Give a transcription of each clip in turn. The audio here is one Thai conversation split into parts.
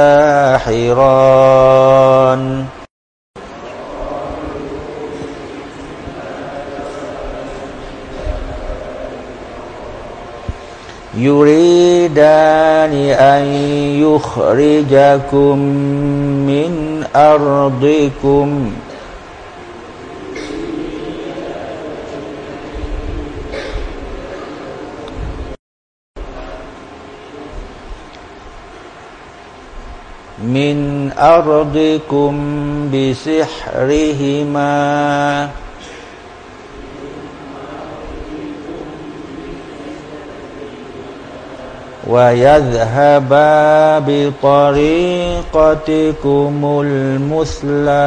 ساحران يريدان أن يخرجكم من أرضكم من أرضكم بسحرهما. ويذهبا بطريقتكم المثلى.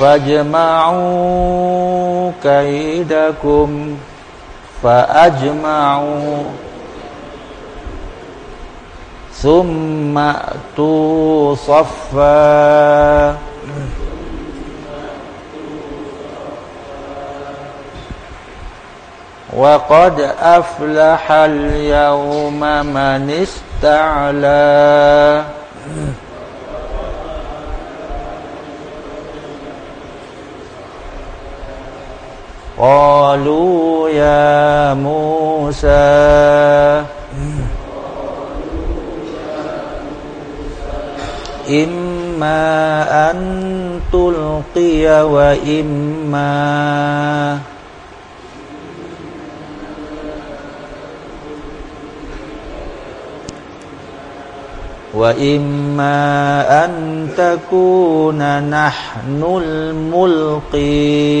فاجمعوا كيدكم فأجمعوا ثم أتوا صفا. وقد أفلح اليوم من استعلى. قالوا يا موسى. إما أن تلقي وإما وإما أن تكون نحن الملقين.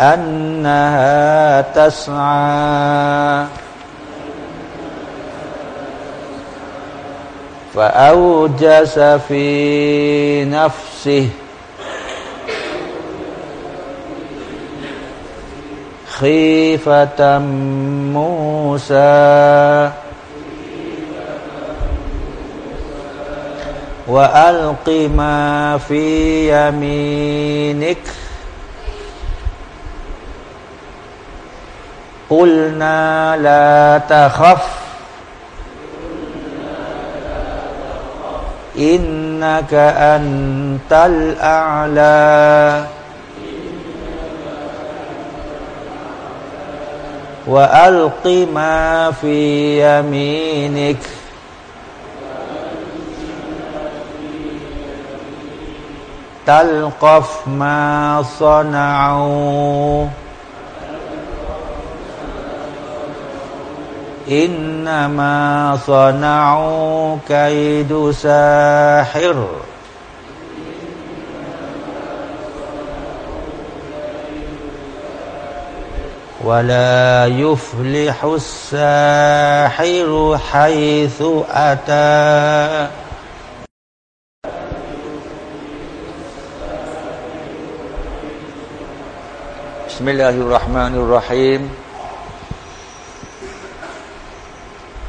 أنها تسعى. فأوجس في نفسه. خيفة موسى. وألق ما في يمينك. قلنا لا تخف. إنك أنت الأعلى. وألق ما في يمينك. تلقف ما صنعوا. إنما صنعوا كيد ساحر. ولا يفلح الساحر حيث أتى. بسم الله الرحمن الرحيم.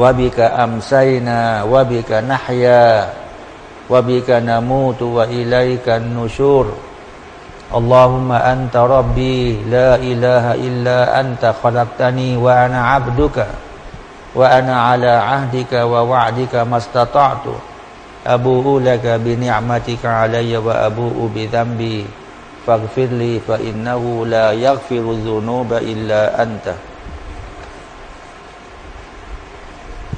วะบิกะอัมไซนาวะบิกะนัฮยาวะบิกะนามูตุวะอิลัยกันนูชูร اللهم أنت ربي لا إله إلا أنت خلقتني وأنا عبدك وأنا على عهدك ووعدك ما استطعت. أبوء لك بنعمتك علي وأبوء بذنبي. فاغفر لي فإنه لا يغفر الذنوب إلا أنت.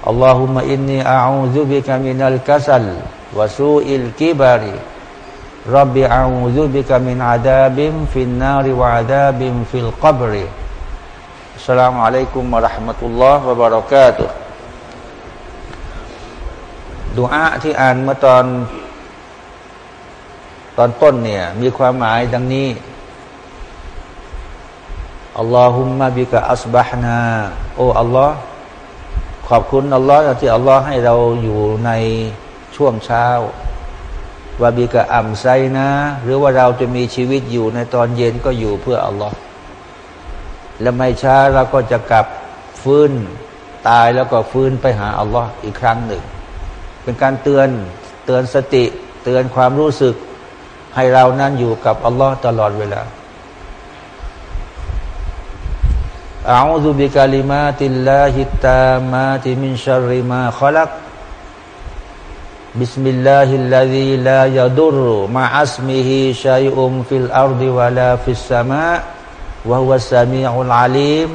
اللهم إني أعوذ بك من الكسل وسوء الكبر. ربي أعوذ بك من عذاب في النار وعذاب في القبر. السلام عليكم ورحمة الله وبركاته. اللهم بك أصبحنا. أو الله ขอบคุณอัลลอฮ์ที่อัลลอฮ์ให้เราอยู่ในช่วงเช้าวาบิกะอัมไซนะ หรือว่าเราจะมีชีวิตอยู่ในตอนเย็นก็อยู่เพื่ออัลลอฮ์และไม่ช้าเราก็จะกลับฟื้นตายแล้วก็ฟื้นไปหาอัลลอฮ์อีกครั้งหนึ่ง เป็นการเตือนเตือนสติ เตือนความรู้สึก ให้เรานั้นอยู่กับอัลลอฮ์ตลอดเวลา อาซุบิคัลิมาติลลาฮิตามาติมินชาริมาขลักบิสมิลลาฮิลลาฮิลายาดุรุมาอัสมิฮิชัยอุมฟิลอาร์ดิวะลาฟิสซามะวะฮุสามีอุลอาลีม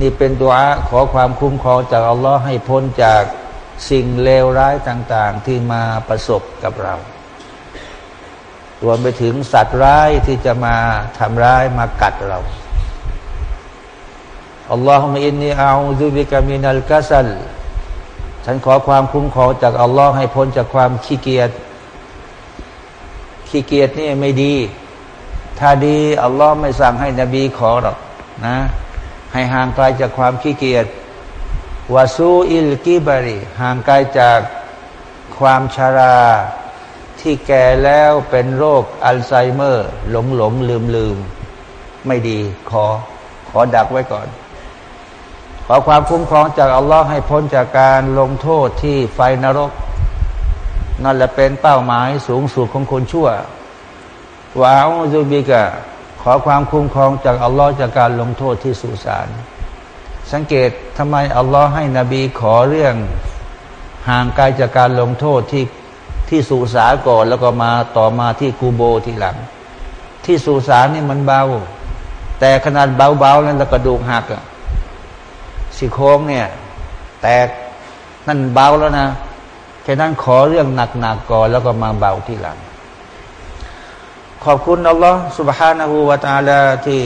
นี่เป็นตัวขอความคุ้มครองจากอัลลอฮ์ให้พ้นจากสิ่งเลวร้ายต่าง ๆ ที่มาประสบกับเรารวมไปถึงสัตว์ร้ายที่จะมาทำร้ายมากัดเรา اللهم إني أعوذ بك من الكسلฉันขอความคุ้มครองจากอัลลอฮ์ให้พ้นจากความขี้เกียจ ขี้เกียจนี่ไม่ดี ถ้าดีอัลลอฮ์ไม่สั่งให้นบีขอหรอกนะ ให้ห่างไกลจากความขี้เกียจวาซูอิลกิบารีห่างไกลจากความชารา ที่แก่แล้วเป็นโรคอัลไซเมอร์ หลงหลงลืมลืมไม่ดีขอ ขอดักไว้ก่อน อความคุ้มครองจากอัลลอฮ์ให้พ้นจากการลงโทษที่ไฟนรก นั่นแหละเป็นเป้าหมายสูงสุดของคนชั่ววาอูซุบิกะขอความคุ้มครองจากอัลลอฮ์จากการลงโทษที่สุสานสังเกตทำไมอัลลอฮ์ให้นบีขอเรื่องห่างไกลจากการลงโทษที่ที่สุสานก่อน แล้วก็มาต่อมาที่กูโบทีหลัง ที่สุสานนี่มันเบา แต่ขนาดเบาๆนั้นแล้วกระดูกหักอะสี่โค้งเนี่ย แตกนั่นเบาแล้วนะแค่นั้นขอเรื่องหนักๆก่อนแล้วก็มาเบาที่หลัง ขอบคุณอัลลอฮ์ سبحانه และ تعالى ที่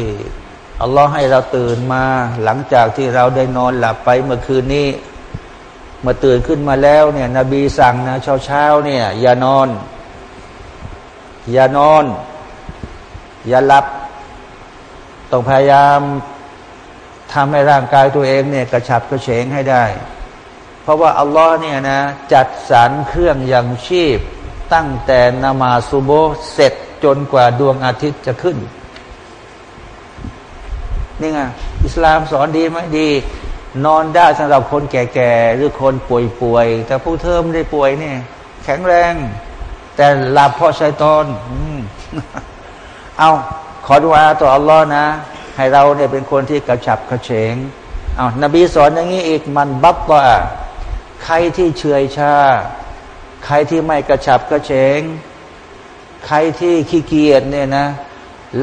อัลลอฮ์ให้เราตื่นมา หลังจากที่เราได้นอนหลับไปเมื่อคืนนี้เมื่อตื่นขึ้นมาแล้วเนี่ย นบีสั่งนะเช้าเช้าเนี่ย อย่านอน อย่านอน อย่าหลับ ต้องพยายาม ทำให้ร่างกายตัวเองเนี่ยกระฉับกระเฉงให้ได้ เพราะว่าอัลลอฮ์เนี่ยนะจัดสรรเครื่องยังชีพ ตั้งแต่นามาซุโบเสร็จจนกว่าดวงอาทิตย์จะขึ้น นี่ไงอิสลามสอนดีไหมดี นอนได้สำหรับคนแก่ๆหรือคนป่วยๆแต่ผู้เทอมได้ป่วยเนี่ย แข็งแรง แต่หลับเพราะชัยตอน เอาขอดุอาต่ออัลลอฮ์นะ ให้เราเนี่ยเป็นคนที่กระฉับกระเฉงอา้าวนบีสอนอย่างนี้อีกมันบับว่าใครที่เฉยชา ใครที่ไม่กระฉับกระเฉง ใครที่ขี้เกียจเนี่ยนะ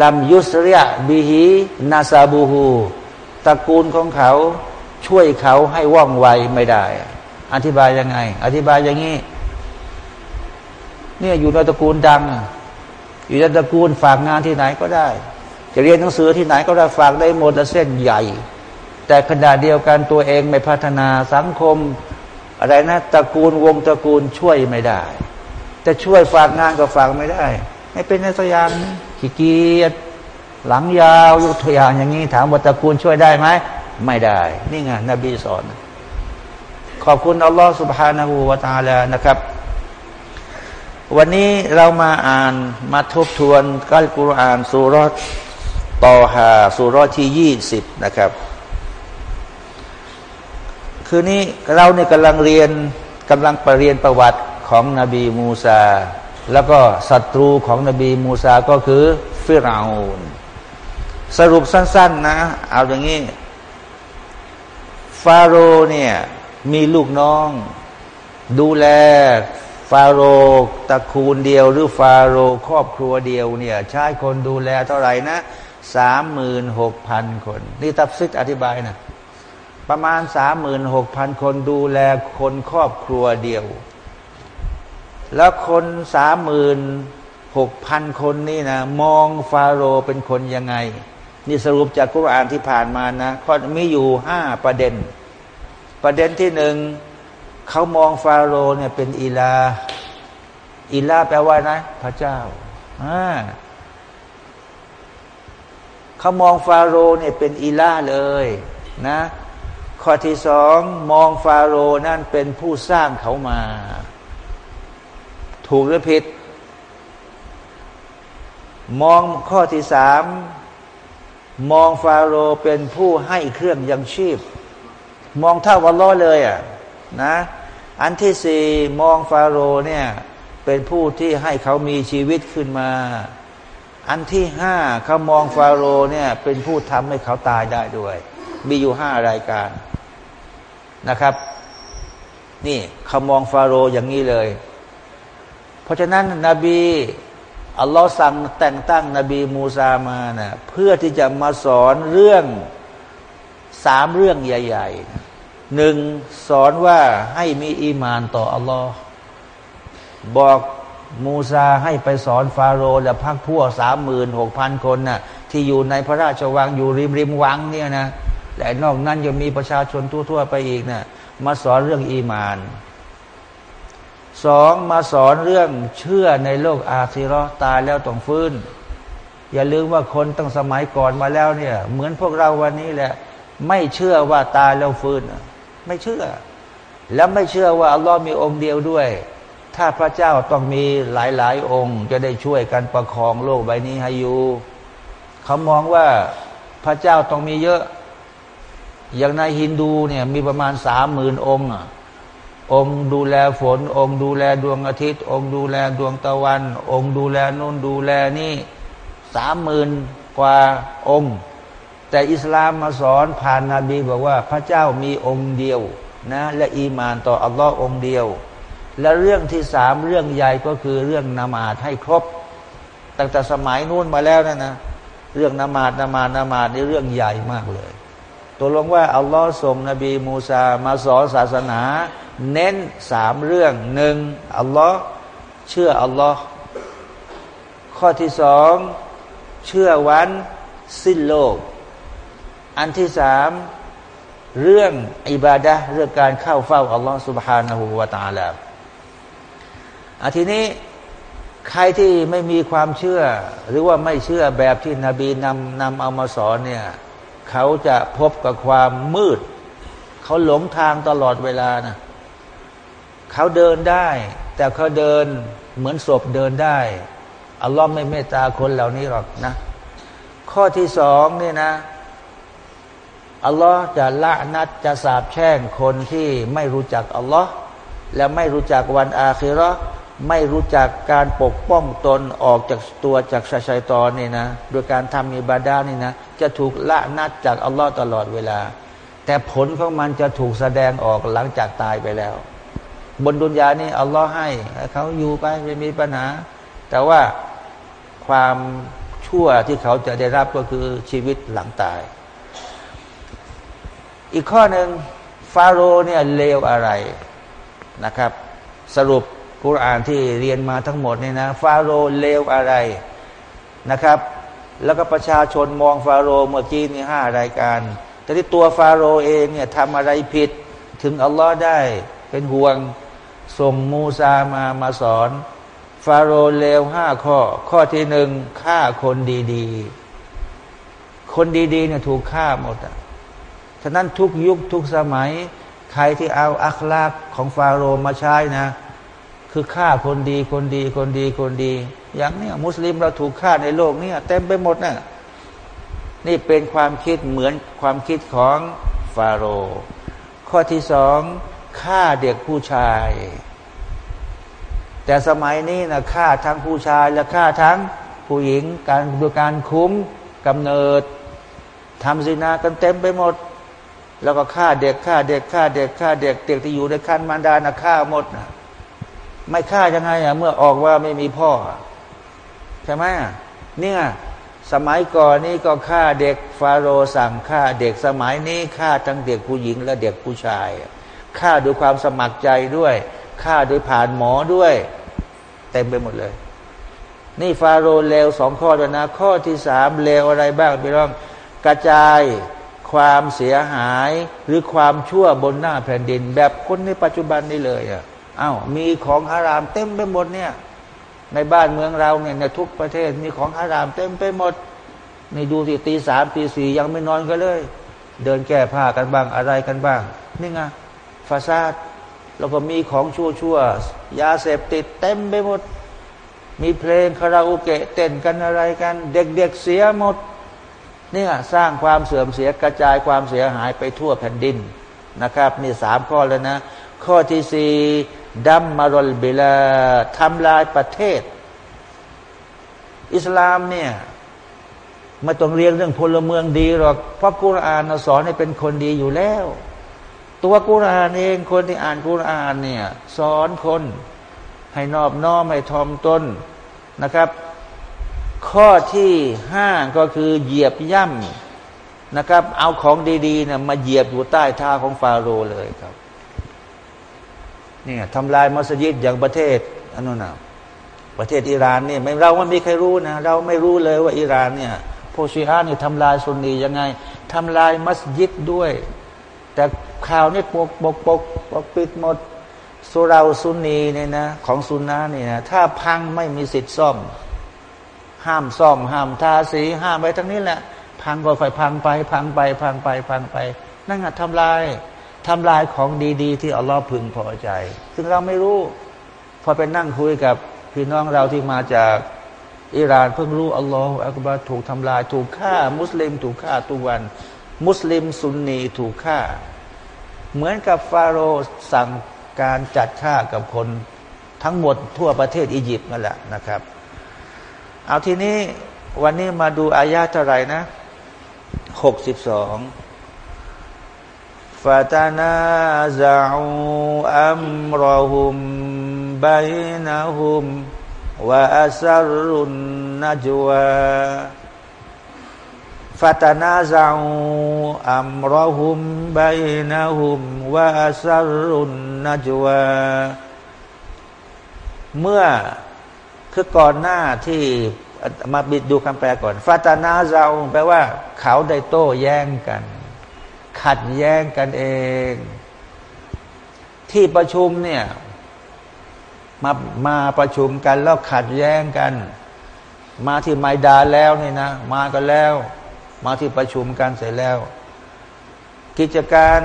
ลำยุสเรียบีฮีนาซาบูฮูตระกูลของเขาช่วยเขาให้ว่องไวไม่ได้ อธิบายยังไง อธิบายอย่างนี้เนี่ยอยู่ในตระกูลดัง อยู่ในตระกูลฝากงานที่ไหนก็ได้ จะเรียนหนังสือที่ไหนก็ได้ฝากได้หมดเส้นใหญ่ แต่ขณะเดียวกันตัวเองไม่พัฒนาสังคม อะไรนะตระกูลวงตระกูลช่วยไม่ได้ แต่ช่วยฝากงานก็ฝากไม่ได้ ไม่เป็นในตัวอย่างขี้เกียจหลังยาวยกตัวอย่างอย่างนี้ ถามว่าตระกูลช่วยได้ไหมไม่ได้ นี่ไงนบีสอน ข ขอบคุณอัลลอฮ์ سبحانه และ تعالى นะครับ วันนี้เรามาอ่านมาทบทวนกัลกุรอานสุร ตอฮาสุรที่ยี่สิบนะครับ คืนนี้เราเนี่ยกำลังเรียนกำลังไปเรียนประวัติของนบีมูซา แล้วก็ศัตรูของนบีมูซาก็คือฟิรเอานสรุปสั้น ๆ นะ เอาอย่างนี้ ฟาโรเนี่ย มีลูกน้อง ดูแลฟาโรตระคูลเดียว หรือฟาโรครอบครัวเดียวเนี่ย ใช้คนดูแลเท่าไหร่นะ สามหมื่นหกพันคน นี่ตับซิดอธิบายนะประมาณสามหมื่นหกพันคนดูแลคนครอบครัวเดียว แล้วคนสามหมื่นหกพันคนนี่นะมองฟาโรเป็นคนยังไง นี่สรุปจากกุรอานที่ผ่านมานะข้อมีอยู่ห้าประเด็น ประเด็นที่หนึ่งเขามองฟาโรเนี่ยเป็นอีลาอีลาแปลว่านะ พระเจ้าอ่า เขามองฟาโรเนี่ยเป็นอีลาเลยนะข้อที่สองมองฟาโรนั่นเป็นผู้สร้างเขามา ถูกหรือผิด มองข้อที่สามมองฟาโรเป็นผู้ให้เครื่องยังชีพ มองเท่าวันล้อเลยอะนะอันที่สี่มองฟาโรเนี่ยเป็นผู้ที่ให้เขามีชีวิตขึ้นมา อันที่ห้าเขามองฟาโรเนี่ย เป็นผู้ทำให้เขาตายได้ด้วย มีอยู่ห้ารายการนะครับ นี่เขามองฟาโรอย่างนี้เลย เพราะฉะนั้นนบีอัลลอฮ์สั่งแต่งตั้งนบีมูซามานะเพื่อที่จะมาสอนเรื่องสามเรื่องใหญ่ๆหนึ่งสอนว่าให้มีอีมานต่ออัลลอฮ์บอก มูซาให้ไปสอนฟาโรห์และพักพวกสามหมื่นหกพันคนนะ่ะที่อยู่ในพระราชวังอยู่ริมริมวังเนี่ยนะแต่นอกนั้นยังมีประชาชนทั่วๆไปอีกนะ่ะมาสอนเรื่องอีมานสองมาสอนเรื่องเชื่อในโลกอาคีรอตายแล้วต้องฟื้น อย่าลืมว่าคนตั้งสมัยก่อนมาแล้วเนี่ย เหมือนพวกเราวันนี้แหละ ไม่เชื่อว่าตายแล้วฟื้น ไม่เชื่อ แล้วไม่เชื่อว่าอัลลอฮ์มีองค์เดียวด้วย ถ้าพระเจ้าต้องมีหลายๆ องค์ จะได้ช่วยกันประคองโลกใบนี้ให้อยู่เขามองว่าพระเจ้าต้องมีเยอะ อย่างในฮินดูเนี่ยมีประมาณสามหมื่นองค์องค์ดูแลฝน องค์ดูแลดวงอาทิตย์ องค์ดูแลดวงตะวัน องค์ดูแลนู่นดูแลนี่สามหมื่นกว่าองค์ แต่อิสลามมาสอนผ่านนาบีบอกว่าพระเจ้ามีองค์เดียวนะและอีมานต่ออัลลอฮ์องค์เดียว และเรื่องที่สามเรื่องใหญ่ก็คือเรื่องนามาดให้ครบ ตั้งแต่สมัยนู้นมาแล้วนะนะเรื่องนามาดนามาดนามาดนี่เรื่องใหญ่มากเลยตัวลงว่าอัลลอฮ์ส่งนบีมูซามาสอนศาสนาเน้นสามเรื่องหนึ่งอัลลอฮ์เชื่ออัลลอฮ์ข้อที่สองเชื่อวันสิ้นโลก อันที่สามเรื่องอิบาดะเรื่องการเข้าเฝ้าอัลลอฮ์ سبحانه และ تعالى อาทีนี้ใครที่ไม่มีความเชื่อ หรือว่าไม่เชื่อแบบที่นบีนำนำเอามาสอนเนี่ยเขาจะพบกับความมืด เขาหลงทางตลอดเวลานะเขาเดินได้ แต่เขาเดินเหมือนศพเดินได้อัลลอฮ์ไม่เมตตาคนเหล่านี้หรอกนะ ข้อที่สองนี่นะอัลลอฮ์จะละนัดจะสาบแช่งคนที่ไม่รู้จักอัลลอฮ์และไม่รู้จักวันอาคิรอ ไม่รู้จักการปกป้องตนออกจากตัวจากชาชัยตอนนี่นะ โดยการทำอิบาดานี่นะ จะถูกละนัดจากอัลลอฮ์ตลอดเวลา แต่ผลของมันจะถูกแสดงออกหลังจากตายไปแล้ว บนดุนยานี่อัลลอฮ์ให้เขาอยู่ไปไม่มีปัญหา แต่ว่าความชั่วที่เขาจะได้รับก็คือชีวิตหลังตาย อีกข้อหนึ่งฟาโรห์เนี่ยเลวอะไรนะครับ สรุป กุรอานที่เรียนมาทั้งหมดเนี่ยนะฟาโรห์เลวอะไรนะครับ แล้วก็ประชาชนมองฟาโรห์เมื่อกี้นี่ห้ารายการ แต่ที่ตัวฟาโรห์เองเนี่ยทำอะไรผิดถึงอัลลอฮ์ได้เป็นห่วงส่งมูซามามาสอน ฟาโรห์เลวห้าข้อ ข้อที่หนึ่งฆ่าคนดีๆ คนดีๆเนี่ยถูกฆ่าหมดอะฉะนั้นทุกยุคทุกสมัย ใครที่เอาอัคลากของฟาโรห์มาใช้นะ คือฆ่าคนดีคนดีคนดีคนดี อย่างนี้มุสลิมเราถูกฆ่าในโลกนี้เต็มไปหมดนะ่ะนี่เป็นความคิดเหมือนความคิดของฟาโรห์ข้อที่สองฆ่าเด็กผู้ชาย แต่สมัยนี้นะฆ่าทั้งผู้ชายและฆ่าทั้งผู้หญิงการดูการคุ้มกำเนิดทำสินากันเต็มไปหมด แล้วก็ฆ่าเด็กฆ่าเด็กฆ่าเด็กฆ่าเด็กเด็กที่อยู่ในคันมารดานะฆ่าหมดนะ ไม่ฆ่ายังไงอะเมื่อออกว่าไม่มีพ่อ ใช่ไหมเนี่ยสมัยก่อนนี่ก็ฆ่าเด็กฟาโรสั่งฆ่าเด็กสมัยนี้ฆ่าทั้งเด็กผู้หญิงและเด็กผู้ชายฆ่าด้วยความสมัครใจด้วยฆ่าโดยผ่านหมอด้วย เต็มไปหมดเลย นี่ฟาโรเลวสองข้อแล้วนะข้อที่สามเลวอะไรบ้างพี่น้องกระจายความเสียหายหรือความชั่วบนหน้าแผ่นดิน แบบคนในปัจจุบันนี่เลยอะ อา้าวมีของฮาราม เต็มไปหมดเนี่ย ในบ้านเมืองเราเนี่ยในทุกประเทศมีของฮาราม เต็มไปหมดนี่ดูสิตีสามตีสี่ยังไม่นอนกันเลย เดินแก้ผ้ากันบ้างอะไรกันบ้าง นี่ไงฟาซาดแล้วก็มีของชั่วชั่วยาเสพติดเต็มไปหมด มีเพลงคาราโอเกะเต้นกันอะไรกัน เด็กๆเสียหมดนี่สร้างความเสื่อมเสียกระจายความเสียหายไปทั่วแผ่นดินนะครับ นี่สามข้อแล้วนะ ข้อที่สี่ ดัมมารลเบลาทำลายประเทศ อิสลามเนี่ยไม่ต้องเรียนเรื่องพลเมืองดีหรอกเพราะกุรอานสอนให้เป็นคนดีอยู่แล้ว ตัวกุรอานเองคนที่อ่านกุรอานเนี่ยสอนคนให้นอบน้อมให้ทอมตนนะครับ ข้อที่ห้าก็คือเหยียบย่ำนะครับ เอาของดีๆเนี่ยมาเหยียบอยู่ใต้เท้าของฟาโรห์เลยครับ เนี่ยทำลายมัสยิดอย่างประเทศอันนั้นนะประเทศอิหร่านเนี่ยเราไม่มีใครรู้นะเราไม่รู้เลยว่าอิหร่านเนี่ยโพชีอาเนี่ยทำลายซุนนียังไงทำลายมัสยิดด้วย แต่ข่าวนี่ปกปกปกปกปิดหมดสุราซุนนีเนี่ยนะของซุนนะเนี่ยนะถ้าพังไม่มีสิทธิ์ซ่อม ห้ามซ่อม ห้ามทาสีห้ามไปทั้งนี้แหละ พังก็ค่อยพังไป พังไป พังไปพังไป นั่นไงทำลาย ทำลายของดี ๆ ที่อัลลอฮ์พึงพอใจ ซึ่งเราไม่รู้ พอไปนั่งคุยกับพี่น้องเราที่มาจากอิหร่านเพิ่งรู้อัลลอฮ์อักบารถูกทำลาย ถูกฆ่า มุสลิม ถูกฆ่าทุกวัน มุสลิมซุนนีถูกฆ่า เหมือนกับฟาโรห์สั่งการจัดฆ่ากับคนทั้งหมดทั่วประเทศอียิปต์นั่นแหละนะครับ เอาทีนี้วันนี้มาดูอายาเท่าไหร่นะหกสิบสอง فتنازعوا أمرهم بينهم وأسروا النجوى فتنازعوا أمرهم بينهم وأسروا النجوى เมื่อคือก่อนหน้าที่มาบิดดูคำแปลก่อนฟาตานาซาแปลว่า เขาได้โต้แย้งกัน ขัดแย้งกันเอง ที่ประชุมเนี่ยมามาประชุมกันแล้วขัดแย้งกัน มาที่ไมดาแล้วนี่นะ มากันแล้ว มาที่ประชุมกันเสร็จแล้ว กิจการ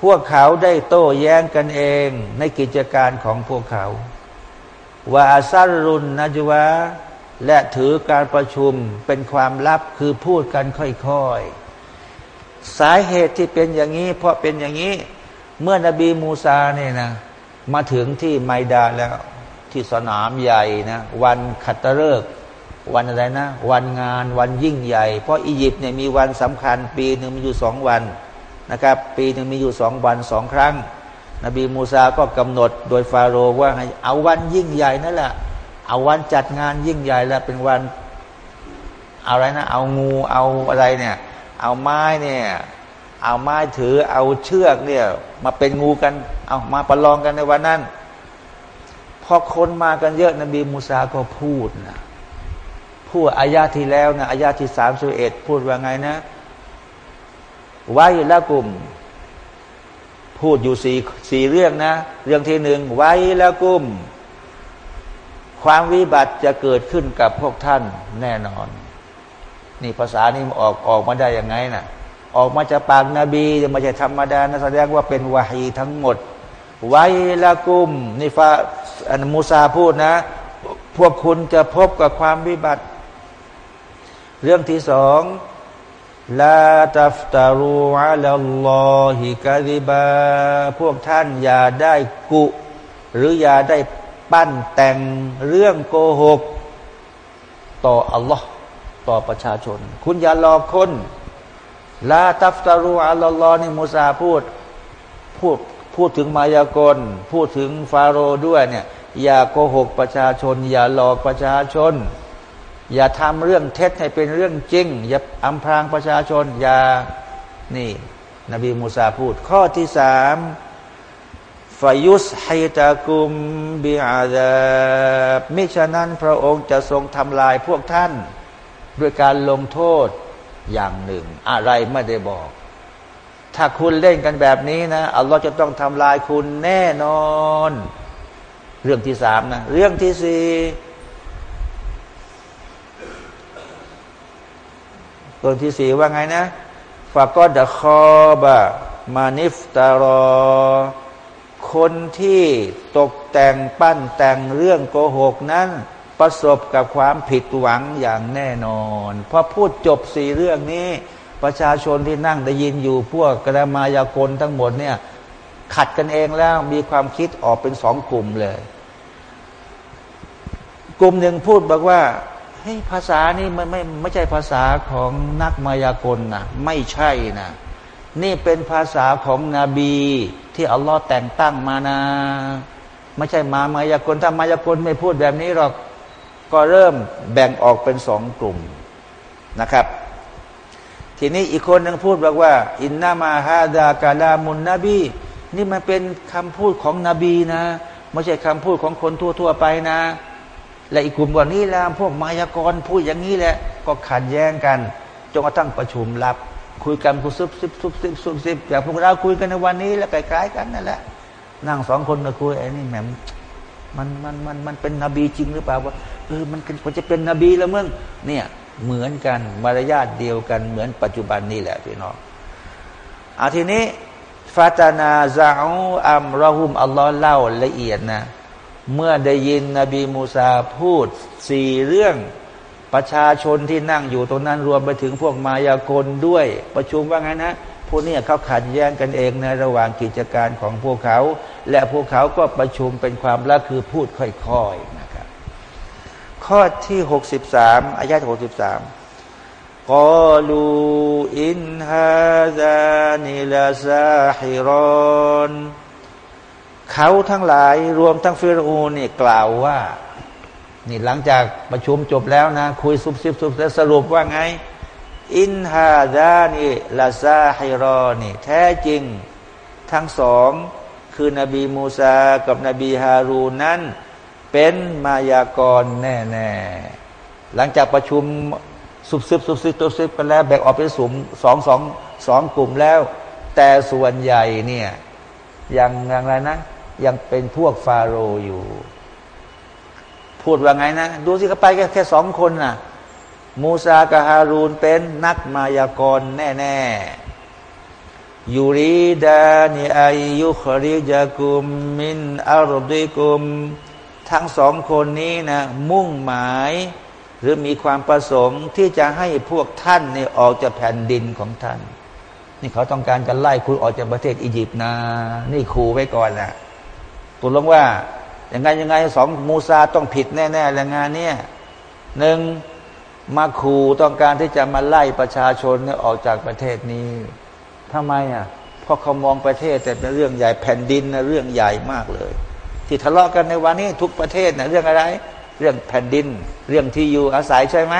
พวกเขาได้โต้แย้งกันเอง ในกิจการของพวกเขาว่าอาซารุนนะจุวะ และถือการประชุมเป็นความลับคือพูดกันค่อยๆ สาเหตุที่เป็นอย่างนี้ เพราะเป็นอย่างนี้ เมื่อนบีมูซาเนี่ยนะ มาถึงที่ไมดาแล้วที่สนามใหญ่นะวันขัตฤกษ์วันอะไรนะ วันงานวันยิ่งใหญ่ เพราะอียิปต์เนี่ยมีวันสำคัญ ปีหนึ่งมีอยู่สองวันนะครับ ปีหนึ่งมีอยู่สองวันสองครั้ง นบีมูซาก็กำหนดโดยฟาโรห์ว่าให้เอาวันยิ่งใหญ่นั่นแหละ เอาวันจัดงานยิ่งใหญ่แล้วเป็นวันอาอะไรนะ เอางูเอาอะไรเนี่ย เอาไม้เนี่ย เอาไม้ถือ เอาเชือกเนี่ย มาเป็นงูกัน เอามาประลองกันในวันนั้นพอคนมากันเยอะนบีมูซาก็พูดนะพูดอายาที่แล้วนะอายาที่สามสิบเอ็ดพูดว่าไงนะไว้ละกลุ่ม พูดอยู่สี่สี่เรื่องนะ เรื่องที่หนึ่งไว้ละกลุ่ม ความวิบัติจะเกิดขึ้นกับพวกท่านแน่นอน นี่ภาษานี้ออกออกมาได้ยังไงนะ่ะ ออกมาจากปากนาบีไม่ใช่ธรรมดานะแสดงว่าเป็นวาฮีทั้งหมดไวละกุมนี่ฟาอันมูซาพูดนะ พวกคุณจะพบกับความวิบัติ เรื่องที่สองลาตัฟตารูอัลลอฮิกะดิบา พวกท่านอย่าได้กุ หรืออย่าได้ ปั้นแต่งเรื่องโกหก ต่ออัลลอฮ์ต่อประชาชน คุณอย่าหลอกคนลาตัฟตารูอัลลอฮ์นี่มูซาพูดพูดพูดถึงมายากล พูดถึงฟาโรห์ด้วยเนี่ย อย่าโกหกประชาชน อย่าหลอกประชาชน อย่าทำเรื่องเท็จให้เป็นเรื่องจริง อย่าอำพรางประชาชน อย่านี่ นบีมูซาพูด ข้อที่สาม ฟายุสไฮตากุมบิอาดามิฉะนั้นพระองค์จะทรงทำลายพวกท่าน ด้วยการลงโทษอย่างหนึ่ง อะไรไม่ได้บอก ถ้าคุณเล่นกันแบบนี้นะอัลลอฮ์จะต้องทำลายคุณแน่นอน เรื่องที่สามนะ เรื่องที่สี่เรื่องที่สี่ว่าไงนะฟากอดะคอบะมานิฟตารอ คนที่ตกแต่งปั้นแต่งเรื่องโกหกนั้น ประสบกับความผิดหวังอย่างแน่นอนพอพูดจบสี่เรื่องนี้ ประชาชนที่นั่งได้ยินอยู่พวกกระมายากลทั้งหมดเนี่ย ขัดกันเองแล้วมีความคิดออกเป็นสองกลุ่มเลย กลุ่มหนึ่งพูดบอกว่าเฮ้ยภาษานี่มันไม่ไม่ใช่ภาษาของนักมายากลนะไม่ใช่นะ นี่เป็นภาษาของนบี ที่อัลลอฮ์แต่งตั้งมานะไม่ใช่มามายากลถ้ามายากลไม่พูดแบบนี้หรอกก็เริ่มแบ่งออกเป็นสองกลุ่มนะครับ ทีนี้อีกคนหนึ่งพูดบอกว่า อินนามาฮาดากาลามุนนบี นี่มันเป็นคำพูดของนบีนะไม่ใช่คำพูดของคนทั่ว ๆ ไปนะ และอีกกลุ่มว่านี้แล้วพวกมายากรพูดอย่างนี้แหละ ก็ขัดแย้งกันจนกระทั่งประชุมลับ คุยกันคุซุบซิบซุบซิบซุบซิบอย่างพวกเราคุยกันในวันนี้แล้วใกล้ๆกันนั่นแหละนั่งสองคนมาคุยไอ้นี่แหมมันมันมันมันเป็นนบีจริงหรือเปล่าว่าเออมันมันจะเป็นนบีแล้วเมื่อเนี่ยเหมือนกันมารยาทเดียวกันเหมือนปัจจุบันนี่แหละพี่น้องอาทีนี้ฟาตานาซาอูอัมรอฮุมอัลลอฮ์เล่าละเอียดนะ เมื่อได้ยินนบีมูซาพูดสี่เรื่อง ประชาชนที่นั่งอยู่ตรงนั้นรวมไปถึงพวกมายากลด้วย ประชุมว่าไงนะพวกนี้เขาขัดแย้งกันเองในระหว่างกิจการของพวกเขา และพวกเขาก็ประชุมเป็นความลับคือพูดค่อยๆนะครับ ข้อที่หกสิบสามอายะหกสิบสามกอลูإن هذان لساحران เขาทั้งหลายรวมทั้งฟิรเอาน์นี่กล่าวว่า นี่หลังจากประชุมจบแล้วนะ คุยซุบซิบซุบแล้วสรุปว่าไง إن هذان لساحران นี่แท้จริงทั้งสอง คือนบีมูซากับนบีฮารูนนั้น เป็นมายากรแน่ๆ หลังจากประชุมซุบซิบซุบซิบซุบซิบกันแล้วแบ่งออกเป็นสุมสองสองสองกลุ่มแล้ว แต่ส่วนใหญ่เนี่ยยังอยังไรนะ ยังเป็นพวกฟาโรอยู่ พูดว่าไงนะ ดูสิเขาไปแค่แค่สองคนนะ่ะ มูซากับฮารูนเป็นนักมายากรแน่ๆยูริดานีอายุคริจากุม มินอารดิกุม ทั้งสองคนนี้นะ มุ่งหมาย หรือมีความประสงค์ที่จะให้พวกท่านนี่ออกจากแผ่นดินของท่าน นี่เขาต้องการจะไล่คุณออกจากประเทศอียิปต์นะ นี่ขู่ไว้ก่อนนะตุลงว่า ยังไงยังไงสองมูซาต้องผิดแน่ๆแรงงานเนี่ยหนึ่งมาขู่ต้องการที่จะมาไล่ประชาชนเนี่ยออกจากประเทศนี้ทำไมอะเพราะเขามองประเทศแต่เป็นเรื่องใหญ่แผ่นดินนะเรื่องใหญ่มากเลย ที่ทะเลาะกันในวันนี้ทุกประเทศนะเรื่องอะไร เรื่องแผ่นดิน เรื่องที่อยู่อาศัยใช่ไหม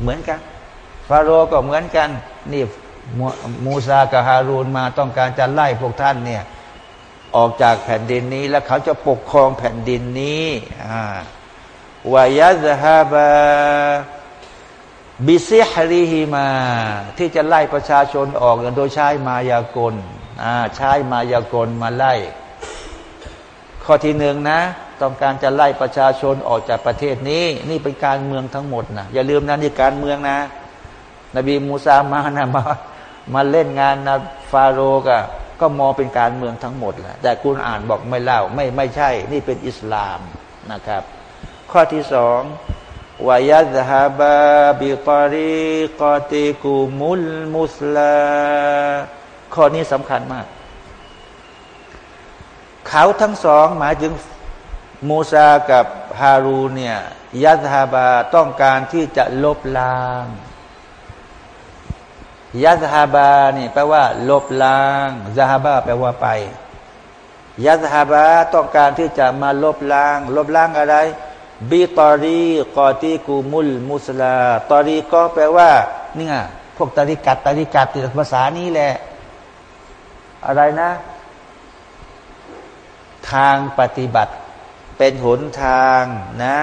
เหมือนกัน ฟาโรห์ก็เหมือนกัน นี่มูซากับฮารูนมาต้องการจะไล่พวกท่านเนี่ย ออกจากแผ่นดินนี้ แล้วเขาจะปกครองแผ่นดินนี้วายัซฮาบาบิซิฮริฮิมา ที่จะไล่ประชาชนออกโดยใช้มายากลใช้มายากลมาไล่ ข้อที่หนึ่งนะ ต้องการจะไล่ประชาชนออกจากประเทศนี้ นี่เป็นการเมืองทั้งหมดนะอย่าลืมนะนี่การเมืองนะ นบีมูซามานะมามาเล่นงานนะฟาโรก็ ก็มองเป็นการเมืองทั้งหมดแหละแต่คุณอ่านบอกไม่เล่าไม่ไม่ใช่ นี่เป็นอิสลามนะครับ ข้อที่สองวายัฮาบาบิตาริกอติกุมุลมุสลาข้อนี้สำคัญมาก เขาทั้งสองหมายถึงมูซากับฮารูเนี่ยยัฮาบาต้องการที่จะลบล้าง ยัซฮาบานี่แปลว่า ลบล้างซาฮาบาแปลว่าไปยัซฮาบาต้องการที่จะมาลบล้าง ลบล้างอะไรบีตอรีกอตีกูมุล มุสลา ตอรีก็แปลว่านี่ไงพวกตริกัดตริกัดติดภาษานี้แหละ อะไรนะ ทางปฏิบัติ เป็นหนทางนะ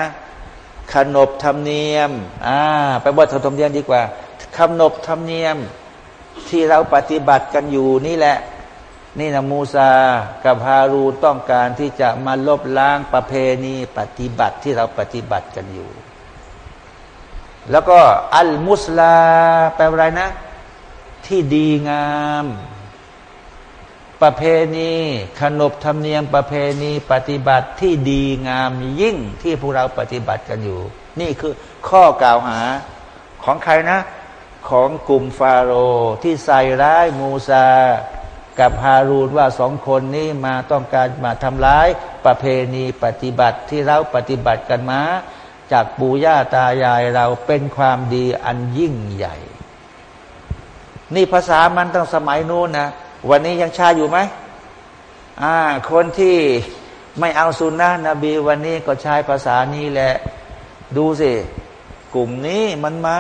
ขนบธรรมเนียมอ่าไปว่าธรรมเนียมดีกว่าขนบธรรมเนียม ที่เราปฏิบัติกันอยู่นี่แหละ นี่นะมูซากับฮารูต้องการที่จะมาลบล้างประเพณีปฏิบัติที่เราปฏิบัติกันอยู่ แล้วก็อัลมุสลาแปลว่าอะไรนะ ที่ดีงาม ประเพณีขนบธรรมเนียมประเพณีปฏิบัติที่ดีงามยิ่งที่พวกเราปฏิบัติกันอยู่ นี่คือข้อกล่าวหาของใครนะ ของกลุ่มฟาโรห์ที่ใส่ร้ายมูซา กับฮารูนว่าสองคนนี้มาต้องการมาทำร้ายประเพณีปฏิบัติที่เราปฏิบัติกันมา จากปู่ย่าตายายเราเป็นความดีอันยิ่งใหญ่ นี่ภาษามันตั้งสมัยนู้นนะวันนี้ยังชาอยู่ไหมอ่า คนที่ไม่เอาสุนนะนบีวันนี้ก็ใช้ภาษานี้แหละ ดูสิ กลุ่มนี้มันมา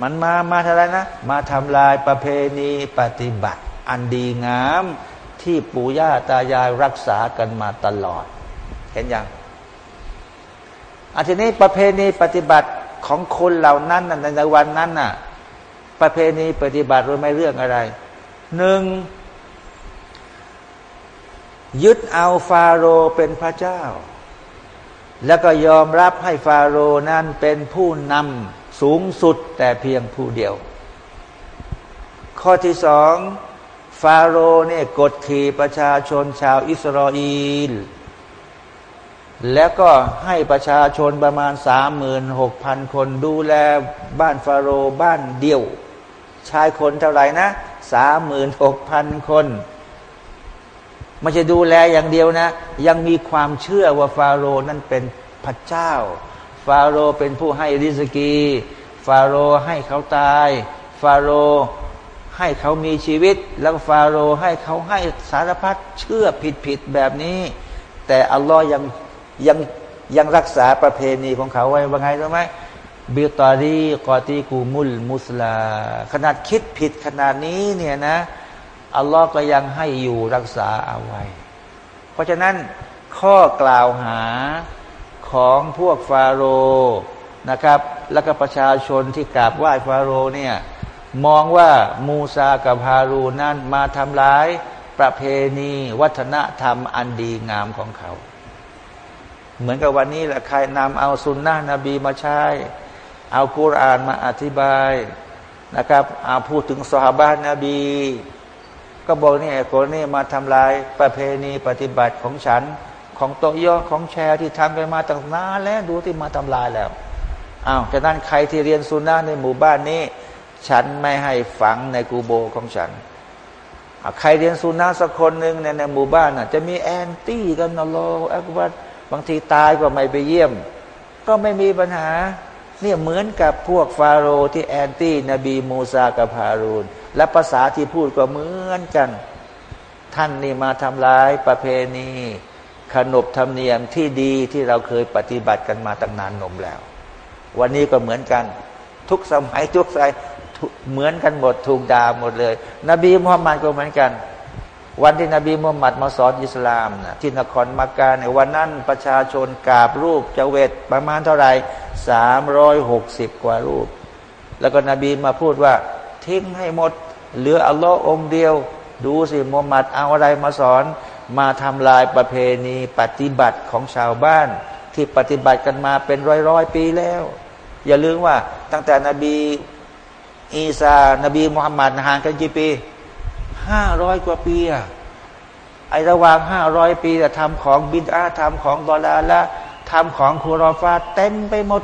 มันมามาทำอะไรนะ มาทำลายประเพณีปฏิบัติ อันดีงามที่ปู่ย่าตายายรักษากันมาตลอด เห็นยังอาทีนี้ประเพณีปฏิบัติของคนเหล่านั้นในวันนั้นน่ะ ประเพณีปฏิบัติรู้ไหมเรื่องอะไรหนึ่งยึดเอาฟาโรเป็นพระเจ้า แล้วก็ยอมรับให้ฟาโรนั้นเป็นผู้นำ สูงสุดแต่เพียงผู้เดียว ข้อที่สองฟาโรห์เนี่ยกดขี่ประชาชนชาวอิสราเอลแล้วก็ให้ประชาชนประมาณสามหมื่นหกพันคนดูแลบ้านฟาโรห์บ้านเดียว ชายคนเท่าไหร่นะสามหมื่นหกพันคนไม่ใช่ดูแลอย่างเดียวนะ ยังมีความเชื่อว่าฟาโรห์นั้นเป็นพระเจ้า ฟาโรเป็นผู้ให้ริสกี ฟาโรให้เขาตาย ฟาโรให้เขามีชีวิต แล้วฟาโรให้เขาให้สารพัดเชื่อผิดผิดแบบนี้ แต่อัลลอฮ์ยังยังยังรักษาประเพณีของเขาไว้ว่าไงรู้ไหมบิตารีกอตีกูมุล มุสลา ขนาดคิดผิดขนาดนี้เนี่ยนะอัลลอฮ์ก็ยังให้อยู่รักษาเอาไว้ เพราะฉะนั้นข้อกล่าวหา ของพวกฟาโรห์นะครับ แล้วก็ประชาชนที่กราบไหว้ฟาโรห์เนี่ยมองว่ามูซากับฮารูนั้นมาทำร้ายประเพณีวัฒนธรรมอันดีงามของเขา เหมือนกับวันนี้แหละใครนำเอาสุนนะนบีมาใช้ เอากุรานมาอธิบายนะครับเอาพูดถึงสหบ้านนบี ก็บอกนี่ไอ้คนนี้มาทำลายประเพณีปฏิบัติของฉัน ของโตโยของแชร์ที่ทำกันมาตั้งนานแล้วดูที่มาทำลายแล้วอ้าวจากนั้นใครที่เรียนสุนนะในหมู่บ้านนี้ ฉันไม่ให้ฝังในกูโบของฉันใครเรียนสุนนะสักคนหนึ่งในในหมู่บ้านน่ะ จะมีแอนตี้กันนโลอักบัดบางทีตายก็ไม่ไปเยี่ยม ก็ไม่มีปัญหาเนี่ยเหมือนกับพวกฟาโรห์ที่แอนตี้นบีมูซากับฮารูนและภาษาที่พูดก็เหมือนกัน ท่านนี่มาทำลายประเพณี ขนบธรรมเนียมที่ดีที่เราเคยปฏิบัติกันมาตั้งนานนมแล้ว วันนี้ก็เหมือนกัน ทุกสมัยทุกสายเหมือนกันหมดถูกด่าหมดเลย นบีมุฮัมมัดก็เหมือนกัน วันที่นบีมุฮัมมัดมาสอนอิสลามนะที่นครมักกะในวันนั้นประชาชนกราบรูปเจเวตประมาณเท่าไหร่สามร้อยหกสิบกว่ารูป แล้วก็นบีมาพูดว่า ทิ้งให้หมด เหลืออัลลอฮ์องเดียว ดูสิมุฮัมมัดเอาอะไรมาสอน มาทำลายประเพณีปฏิบัติของชาวบ้าน ที่ปฏิบัติกันมาเป็นร้อยร้อยปีแล้ว อย่าลืมว่าตั้งแต่นบีอีสานบีมุฮัมมัดห่างกันกี่ปีห้าร้อยกว่าปีอะไอระหว่างห้าร้อยปีจะทำของบิดาทำของดอลาละทำของคูรอฟาเต็มไปหมด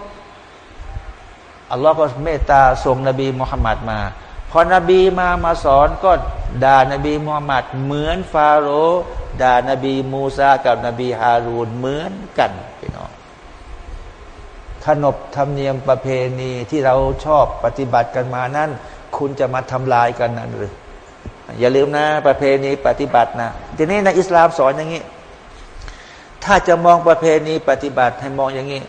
อัลลอฮ์ก็เมตตาส่งนบีมุฮัมมัดมา พอนบีมามาสอนก็ ด่านบีมุฮัมมัดเหมือนฟาโรห์ด่านบีมูซากับนบีฮารูนเหมือนกันพี่น้องขนบธรรมเนียมประเพณีที่เราชอบปฏิบัติกันมานั้นคุณจะมาทำลายกันนั่นหรือ อย่าลืมนะ ประเพณีปฏิบัตินะทีนี้ในอิสลามสอนอย่างนี้ ถ้าจะมองประเพณีปฏิบัติให้มองอย่างนี้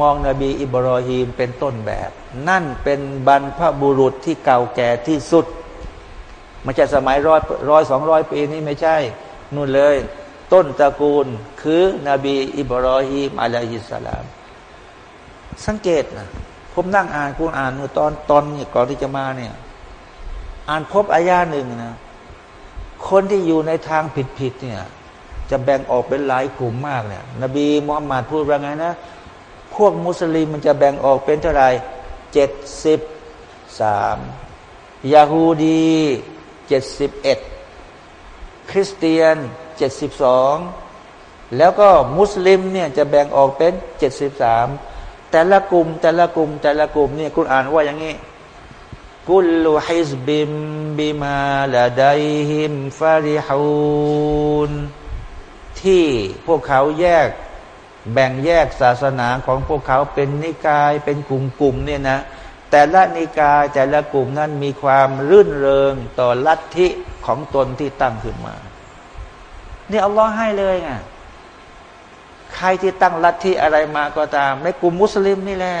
มองนบีอิบรอฮีมเป็นต้นแบบ นั่นเป็นบรรพบุรุษที่เก่าแก่ที่สุด ไม่ใช่สมัยร้อยร้อยสองร้อยปีนี้ไม่ใช่นู่นเลย ต้นตระกูลคือนบี อิบรอฮีมอะลัยฮิสสลาม สังเกตนะผมนั่งอ่านคุณอ่านตอนตอนนี้ก่อนที่จะมาเนี่ย อ่านพบอายาหนึ่งนะคนที่อยู่ในทางผิดๆเนี่ย จะแบ่งออกเป็นหลายกลุ่มมากเนี่ย นบีมุฮัมมัดพูดว่าไงนะ พวกมุสลิมมันจะแบ่งออกเป็นเท่าไหร่เจ็ดสิบสามยาฮูดี เจ็ดสิบเอ็ดคริสเตียนเจ็ดสิบสองแล้วก็มุสลิมเนี่ยจะแบ่งออกเป็นเจ็ดสิบสามแต่ละกลุ่มแต่ละกลุ่มแต่ละกลุ่มเนี่ยคุณอ่านว่าอย่างนี้กุลฮิสบิมบิมาลาดัยฮิมฟาริฮูนที่พวกเขาแยกแบ่งแยกศาสนาของพวกเขาเป็นนิกายเป็นกลุ่มๆเนี่ยนะ แต่ละนิกายแต่ละกลุ่มนั้นมีความรื่นเริงต่อลัทธิของตนที่ตั้งขึ้นมา นี่อัลลอฮ์ให้เลยไงใครที่ตั้งลัทธิอะไรมาก็ตามในกลุ่มมุสลิมนี่แหละ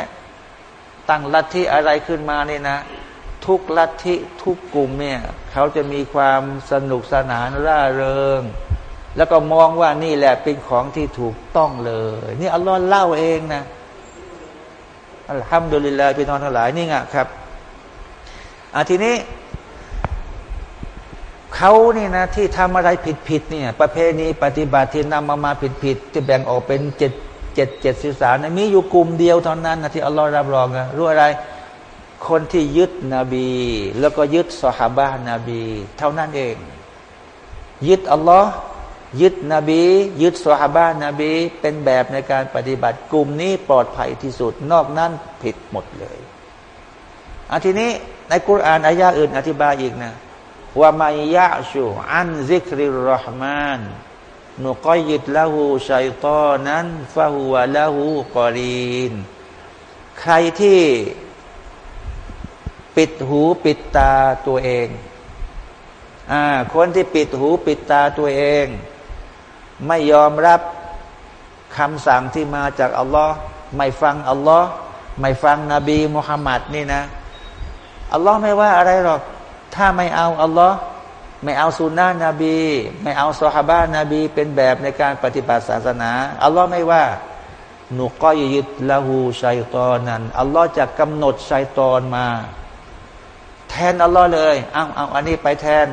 ตั้งลัทธิอะไรขึ้นมานี่นะ ทุกลัทธิทุกกลุ่มเนี่ยเขาจะมีความสนุกสนานร่าเริง แล้วก็มองว่านี่แหละเป็นของที่ถูกต้องเลย นี่อัลลอฮ์เล่าเองนะ อัลฮัมดุลิลลาห์พี่น้องทั้งหลายนี่ไงครับอะทีนี้เขานี่นะที่ทำอะไรผิดๆเนี่ยประเพณีปฏิบัติที่นำมามาผิดๆที่แบ่งออกเป็นเจ็ดเจ็ดเจ็ดสิบสามมีอยู่กลุ่มเดียวเท่านั้นนะที่อัลลอฮ์รับรองนะรู้อะไรคนที่ยึดนบี แล้วก็ยึดสหาบานาบี เท่านั้นเอง ยึดอัลลอฮ์ ยึดนบี ยึดสหบานาบี เป็นแบบในการปฏิบัติกลุ่มนี้ปลอดภัยที่สุด นอกนั้นผิดหมดเลยอันทีนี้ในกุรานอายาอื่น อธิบายอีกนะว่ามัยยะชูอันซิกริรห์มานนุกยิดละหูชัยตอนั้นฟะหัวละหูกอรีน ใครที่ปิดหูปิดตาตัวเองอ่าคนที่ปิดหูปิดตาตัวเอง ไม่ยอมรับคำสั่งที่มาจากอัลลอฮ์ไม่ฟังอัลลอฮ์ไม่ฟังนบีมุฮัมมัดนี่นะอัลลอฮ์ไม่ว่าอะไรหรอก ถ้าไม่เอาอัลลอฮ์ไม่เอาสุนนะนบี ไม่เอาสฮาบานบี เป็นแบบในการปฏิบัติศาสนาอัลลอฮ์ไม่ว่าหนุก็ยึดละหูชัยตอนนั้นอัลลอฮ์จะกำหนดชัยตอนมา แทนอัลลอฮ์เลยเอาเอาอันนี้ไปแทน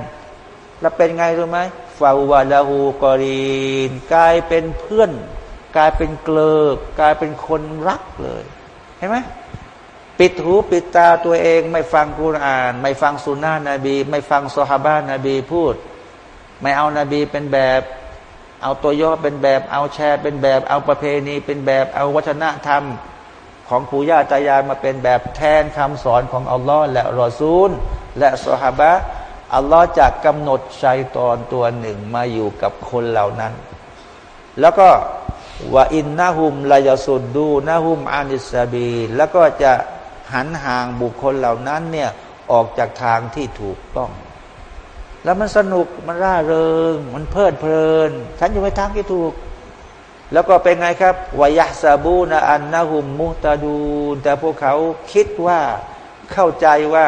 แล้วเป็นไงรู้ไหม ฟาวาลาหูกอรีนกลายเป็นเพื่อน กลายเป็นเกลิกกลายเป็นคนรักเลย เห็นไหมปิดหูปิดตาตัวเอง ไม่ฟังกุรอาน ไม่ฟังสุนนะนบี ไม่ฟังสฮาบานาบีพูด ไม่เอานาบีเป็นแบบ เอาตัวย่อเป็นแบบ เอาแชร์เป็นแบบ เอาประเพณีเป็นแบบ เอาวัฒนธรรมของปู่ย่าตายายมาเป็นแบบแทนคำสอนของอัลลอฮ์และรอซูล และสฮาบะ อัลลอฮ์จะกำหนดชัยตอนตัวหนึ่งมาอยู่กับคนเหล่านั้น แล้วก็ว่าอินนาหุมลายสุดดูนาหุมอานิสบี แล้วก็จะหันห่างบุคคลเหล่านั้นเนี่ยออกจากทางที่ถูกต้อง แล้วมันสนุกมันร่าเริง มันเพลิดเพลิน ฉันอยู่ในทางที่ถูก แล้วก็เป็นไงครับวายะซาบูนาอันนาหุมมุตาดูแต่พวกเขาคิดว่าเข้าใจว่า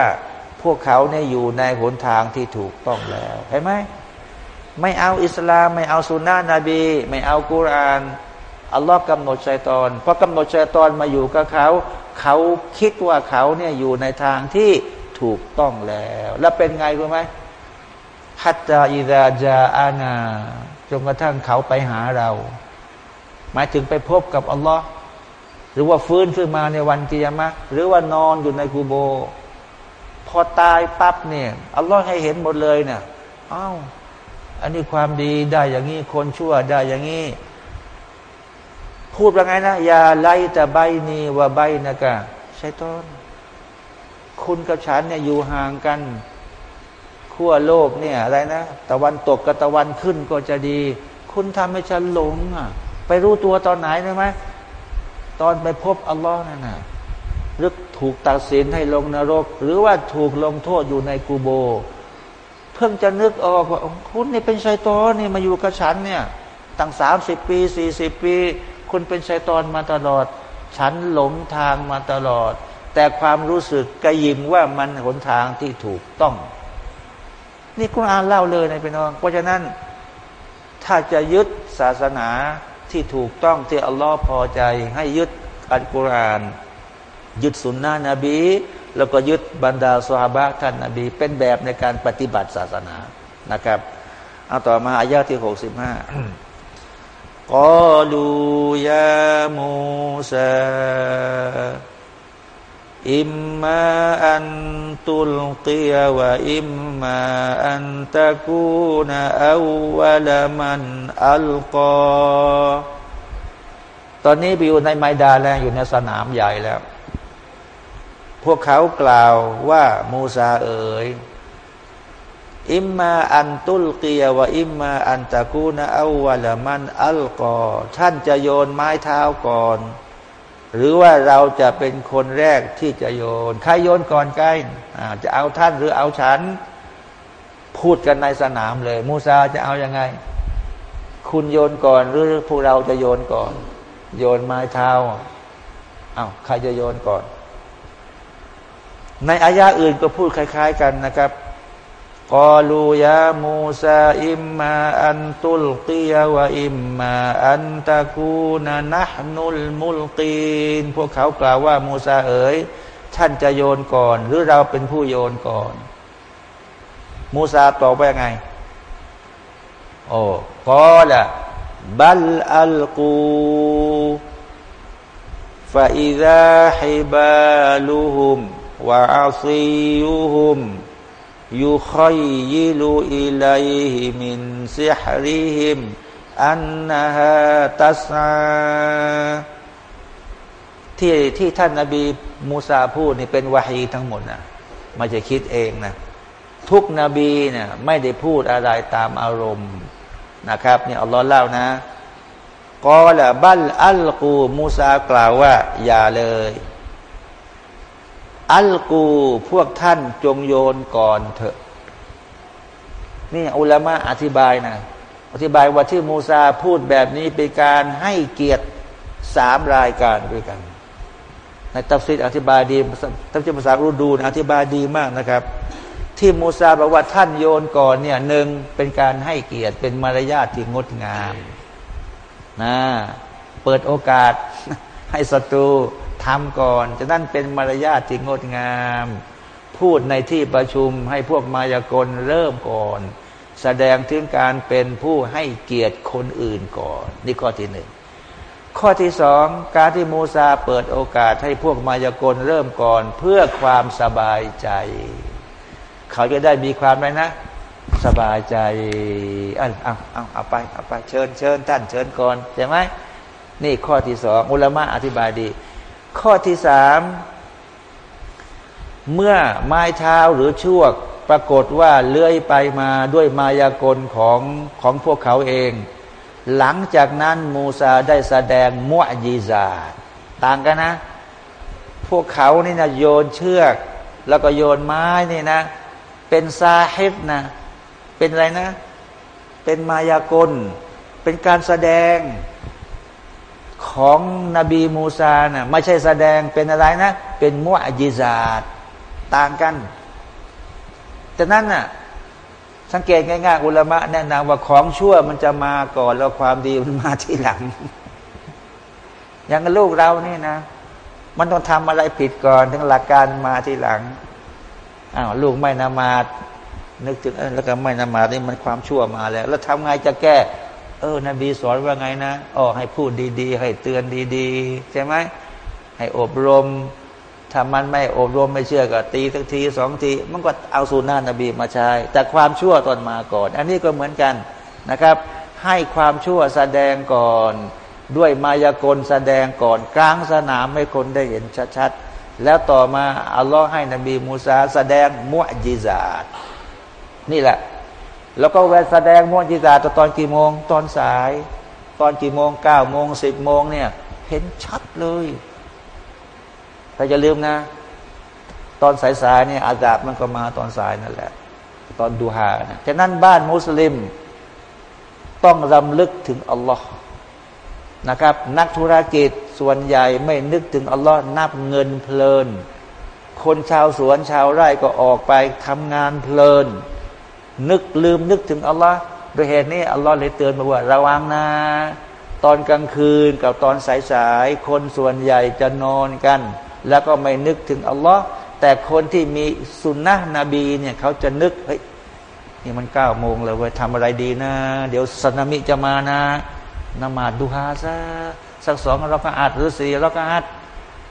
พวกเขาเนี่ยอยู่ในหนทางที่ถูกต้องแล้วเห็นไหมไม่เอาอิสลาม ไม่เอาสุนนะนบี ไม่เอากุรานอัลลอฮ์กำหนดชัยตอนพอกำหนดชัยตอนมาอยู่กับเขาเขาคิดว่าเขาเนี่ยอยู่ในทางที่ถูกต้องแล้ว แล้วเป็นไงรู้ไหมฮัตตาอิดาจาอานาจนกระทั่งเขาไปหาเรา หมายถึงไปพบกับอัลลอฮ์หรือว่าฟื้นขึ้นมาในวันกิยามะหรือว่านอนอยู่ในกูโบ พอตายปั๊บเนี่ยอัลลอฮ์ให้เห็นหมดเลยเนี่ยอ้าวอันนี้ความดีได้อย่างนี้คนชั่วได้อย่างนี้พูดว่าไงนะอย่าไล่แต่ใบนีว่าใบนะกะใช่ต้น คุณกับฉันเนี่ยอยู่ห่างกันขั้วโลกเนี่ยอะไรนะตะวันตกกับตะวันขึ้นก็จะดี คุณทำให้ฉันหลงอะ ไปรู้ตัวตอนไหนได้ไหมตอนไปพบอัลลอฮ์นั่นน่ะหรือ ถูกตัดสินให้ลงนรก หรือว่าถูกลงโทษอยู่ในกูโบ เพิ่งจะนึกออกว่าคุณนี่เป็นชายตอนนี่มาอยู่กับฉันเนี่ยตั้งสามสิบปีสี่สิบปี คุณเป็นชายตอนมาตลอด ฉันหลงทางมาตลอด แต่ความรู้สึกกระยิมว่ามันหนทางที่ถูกต้อง นี่คุณอ่านเล่าเลยในพี่น้อง เพราะฉะนั้น ถ้าจะยึดศาสนาที่ถูกต้องที่อัลลอฮ์พอใจให้ยึดอัลกุรอาน ยึดสุนนะนบี แล้วก็ยึดบรรดาสฮาบะท่านนบี เป็นแบบในการปฏิบัติศาสนานะครับเอาต่อมาอายาที่หกสิบห้ากอลูยามูซาอิมมาอันตุลกียวะอิมมาอันตะกูนอาวะลมันอัลกอตอนนี้ไปอยู่ในไมดาแล้วอยู่ในสนามใหญ่แล้ว พวกเขากล่าวว่ามูซาเอ๋ยอิมมาอันตุลกียวะอิมมาอันตะกูนะอาวะละมันอัลกอท่านจะโยนไม้เท้าก่อน หรือว่าเราจะเป็นคนแรกที่จะโยน ใครโยนก่อนใกล้จะเอาท่านหรือเอาฉัน พูดกันในสนามเลย มูซาจะเอาอยัางไง คุณโยนก่อนหรือพวกเราจะโยนก่อน โยนไม้เท้าเอา้าใครจะโยนก่อน ในอายาอื่นก็พูดคล้าย ๆ กันนะครับกอลูยามูซาอิมมาอันตุลกียาวะอิมมาอันตะกูนานะนุลมุลกีนพวกเขากล่าวว่ามูซาเอ๋ยท่านจะโยนก่อน หรือเราเป็นผู้โยนก่อน มูซาตอบว่าไง โอ้กอละบัลอัลกูฟาอิซาฮิบาลูฮุม วะอาซียุฮุมยุขยิลูอิลัยฮิมินซิฮริฮิมอันนะฮะตัสาที่ที่ท่านนาบีมูซาพูดนี่เป็นวาฮีทั้งหมดนะไม่จะคิดเองนะทุกนบีเนี่ยไม่ได้พูดอะไรตามอารมณ์นะครับนี่อัลลอฮ์เล่านะقال بل ألقوا มูซากล่าวว่า อย่าเลย อัลกูพวกท่านจงโยนก่อนเถอะ นี่อุลามะอธิบายนะอธิบายว่าที่มูซาพูดแบบนี้เป็นการให้เกียรติสามรายการด้วยกัน ในตัฟซีรอธิบายดีตัฟซีรภาษาอูรดูอธิบายดีมากนะครับ ที่มูซาบอกว่าท่านโยนก่อนเนี่ยหนึ่งเป็นการให้เกียรติเป็นมารยาทที่งดงามนะเปิดโอกาสให้ศัตรู ทำก่อนจะนั่นเป็นมารยาทที่งดงาม พูดในที่ประชุมให้พวกมายากลเริ่มก่อน แสดงถึงการเป็นผู้ให้เกียรติคนอื่นก่อน นี่ข้อที่หนึ่งข้อที่สองการที่มูซาเปิดโอกาสให้พวกมายากลเริ่มก่อน เพื่อความสบายใจ เขาจะได้มีความไรนะ สบายใจอะเอาเอาเอาไปเอาไปเชิญเชิญท่านเชิญก่อนใช่ไหมนี่ข้อที่สองอุลมะอธิบายดี ข้อที่สามเมื่อไม้เท้าหรือช่วกปรากฏว่าเลื้อยไปมาด้วยมายากลของของพวกเขาเอง หลังจากนั้นมูซาได้แสดงมุอจีซาต่างกันนะ พวกเขานี่นะโยนเชือก แล้วก็โยนไม้นี่นะ เป็นซาเฮฟนะ เป็นอะไรนะ เป็นมายากล เป็นการแสดง ของนบีมูซานะ่ะไม่ใช่แสดงเป็นอะไรนะ เป็นมุอจิซาตต่างกันแต่นั้นน่ะสังเกตง่ายๆอุลามะแนะนำว่าของชั่วมันจะมาก่อนแล้วความดีมันมาทีหลัง อย่างลูกเรานี่นะ มันต้องทำอะไรผิดก่อนถึงหลักการมาทีหลังอ้าวลูกไม่นามาดนึกถึงแล้วก็ไม่นามาดนี่มันความชั่วมาแล้ว แล้วทำไงจะแก้ เออนบีสอนว่าไงนะอ๋อให้พูดดีๆ ให้เตือนดีๆ ใช่ไหมให้อบรมถ้ามันไม่อบรมไม่เชื่อก็ตีสักทีสองที มันก็เอาสูนานบีมาใช้ แต่ความชั่วตอนมาก่อน อันนี้ก็เหมือนกันนะครับ ให้ความชั่วแสดงก่อน ด้วยมายากลแสดงก่อนกลางสนามให้คนได้เห็นชัดๆ แล้วต่อมาอัลลอฮ์ให้นบีมูซาแสดงมุอจิซาตนี่แหละ แล้วก็แวแสดงมุจิซาตตอนกี่โมง ตอนสาย ตอนกี่โมงเก้าโมงสิบโมงเนี่ย เห็นชัดเลยถ้าจะลืมนะ ตอนสายๆเนี่ยอาดาบมันก็มาตอนสายนั่นแหละ ตอนดูฮานะฉะนั้นบ้านมุสลิม ต้องรำลึกถึงอัลลอฮ์นะครับ นักธุรกิจส่วนใหญ่ไม่นึกถึงอัลลอฮ์นับเงินเพลิน คนชาวสวนชาวไร่ก็ออกไปทำงานเพลิน นึกลืมนึกถึงอัลลอฮ์โดยเหตุนี้อัลลอฮ์เลยเตือนมาว่า ระวังนะ ตอนกลางคืนกับตอนสายๆคนส่วนใหญ่จะนอนกัน แล้วก็ไม่นึกถึงอัลลอฮ์แต่คนที่มีสุนนะนบีเนี่ยเขาจะนึกเฮ้ยนี่มันเก้าโมงแล้วเว้ยทำอะไรดีนะ เดี๋ยวสนามิจะมานะนมาดูฮาซะสักสองเราก็อัดหรือสี่เราก็อัด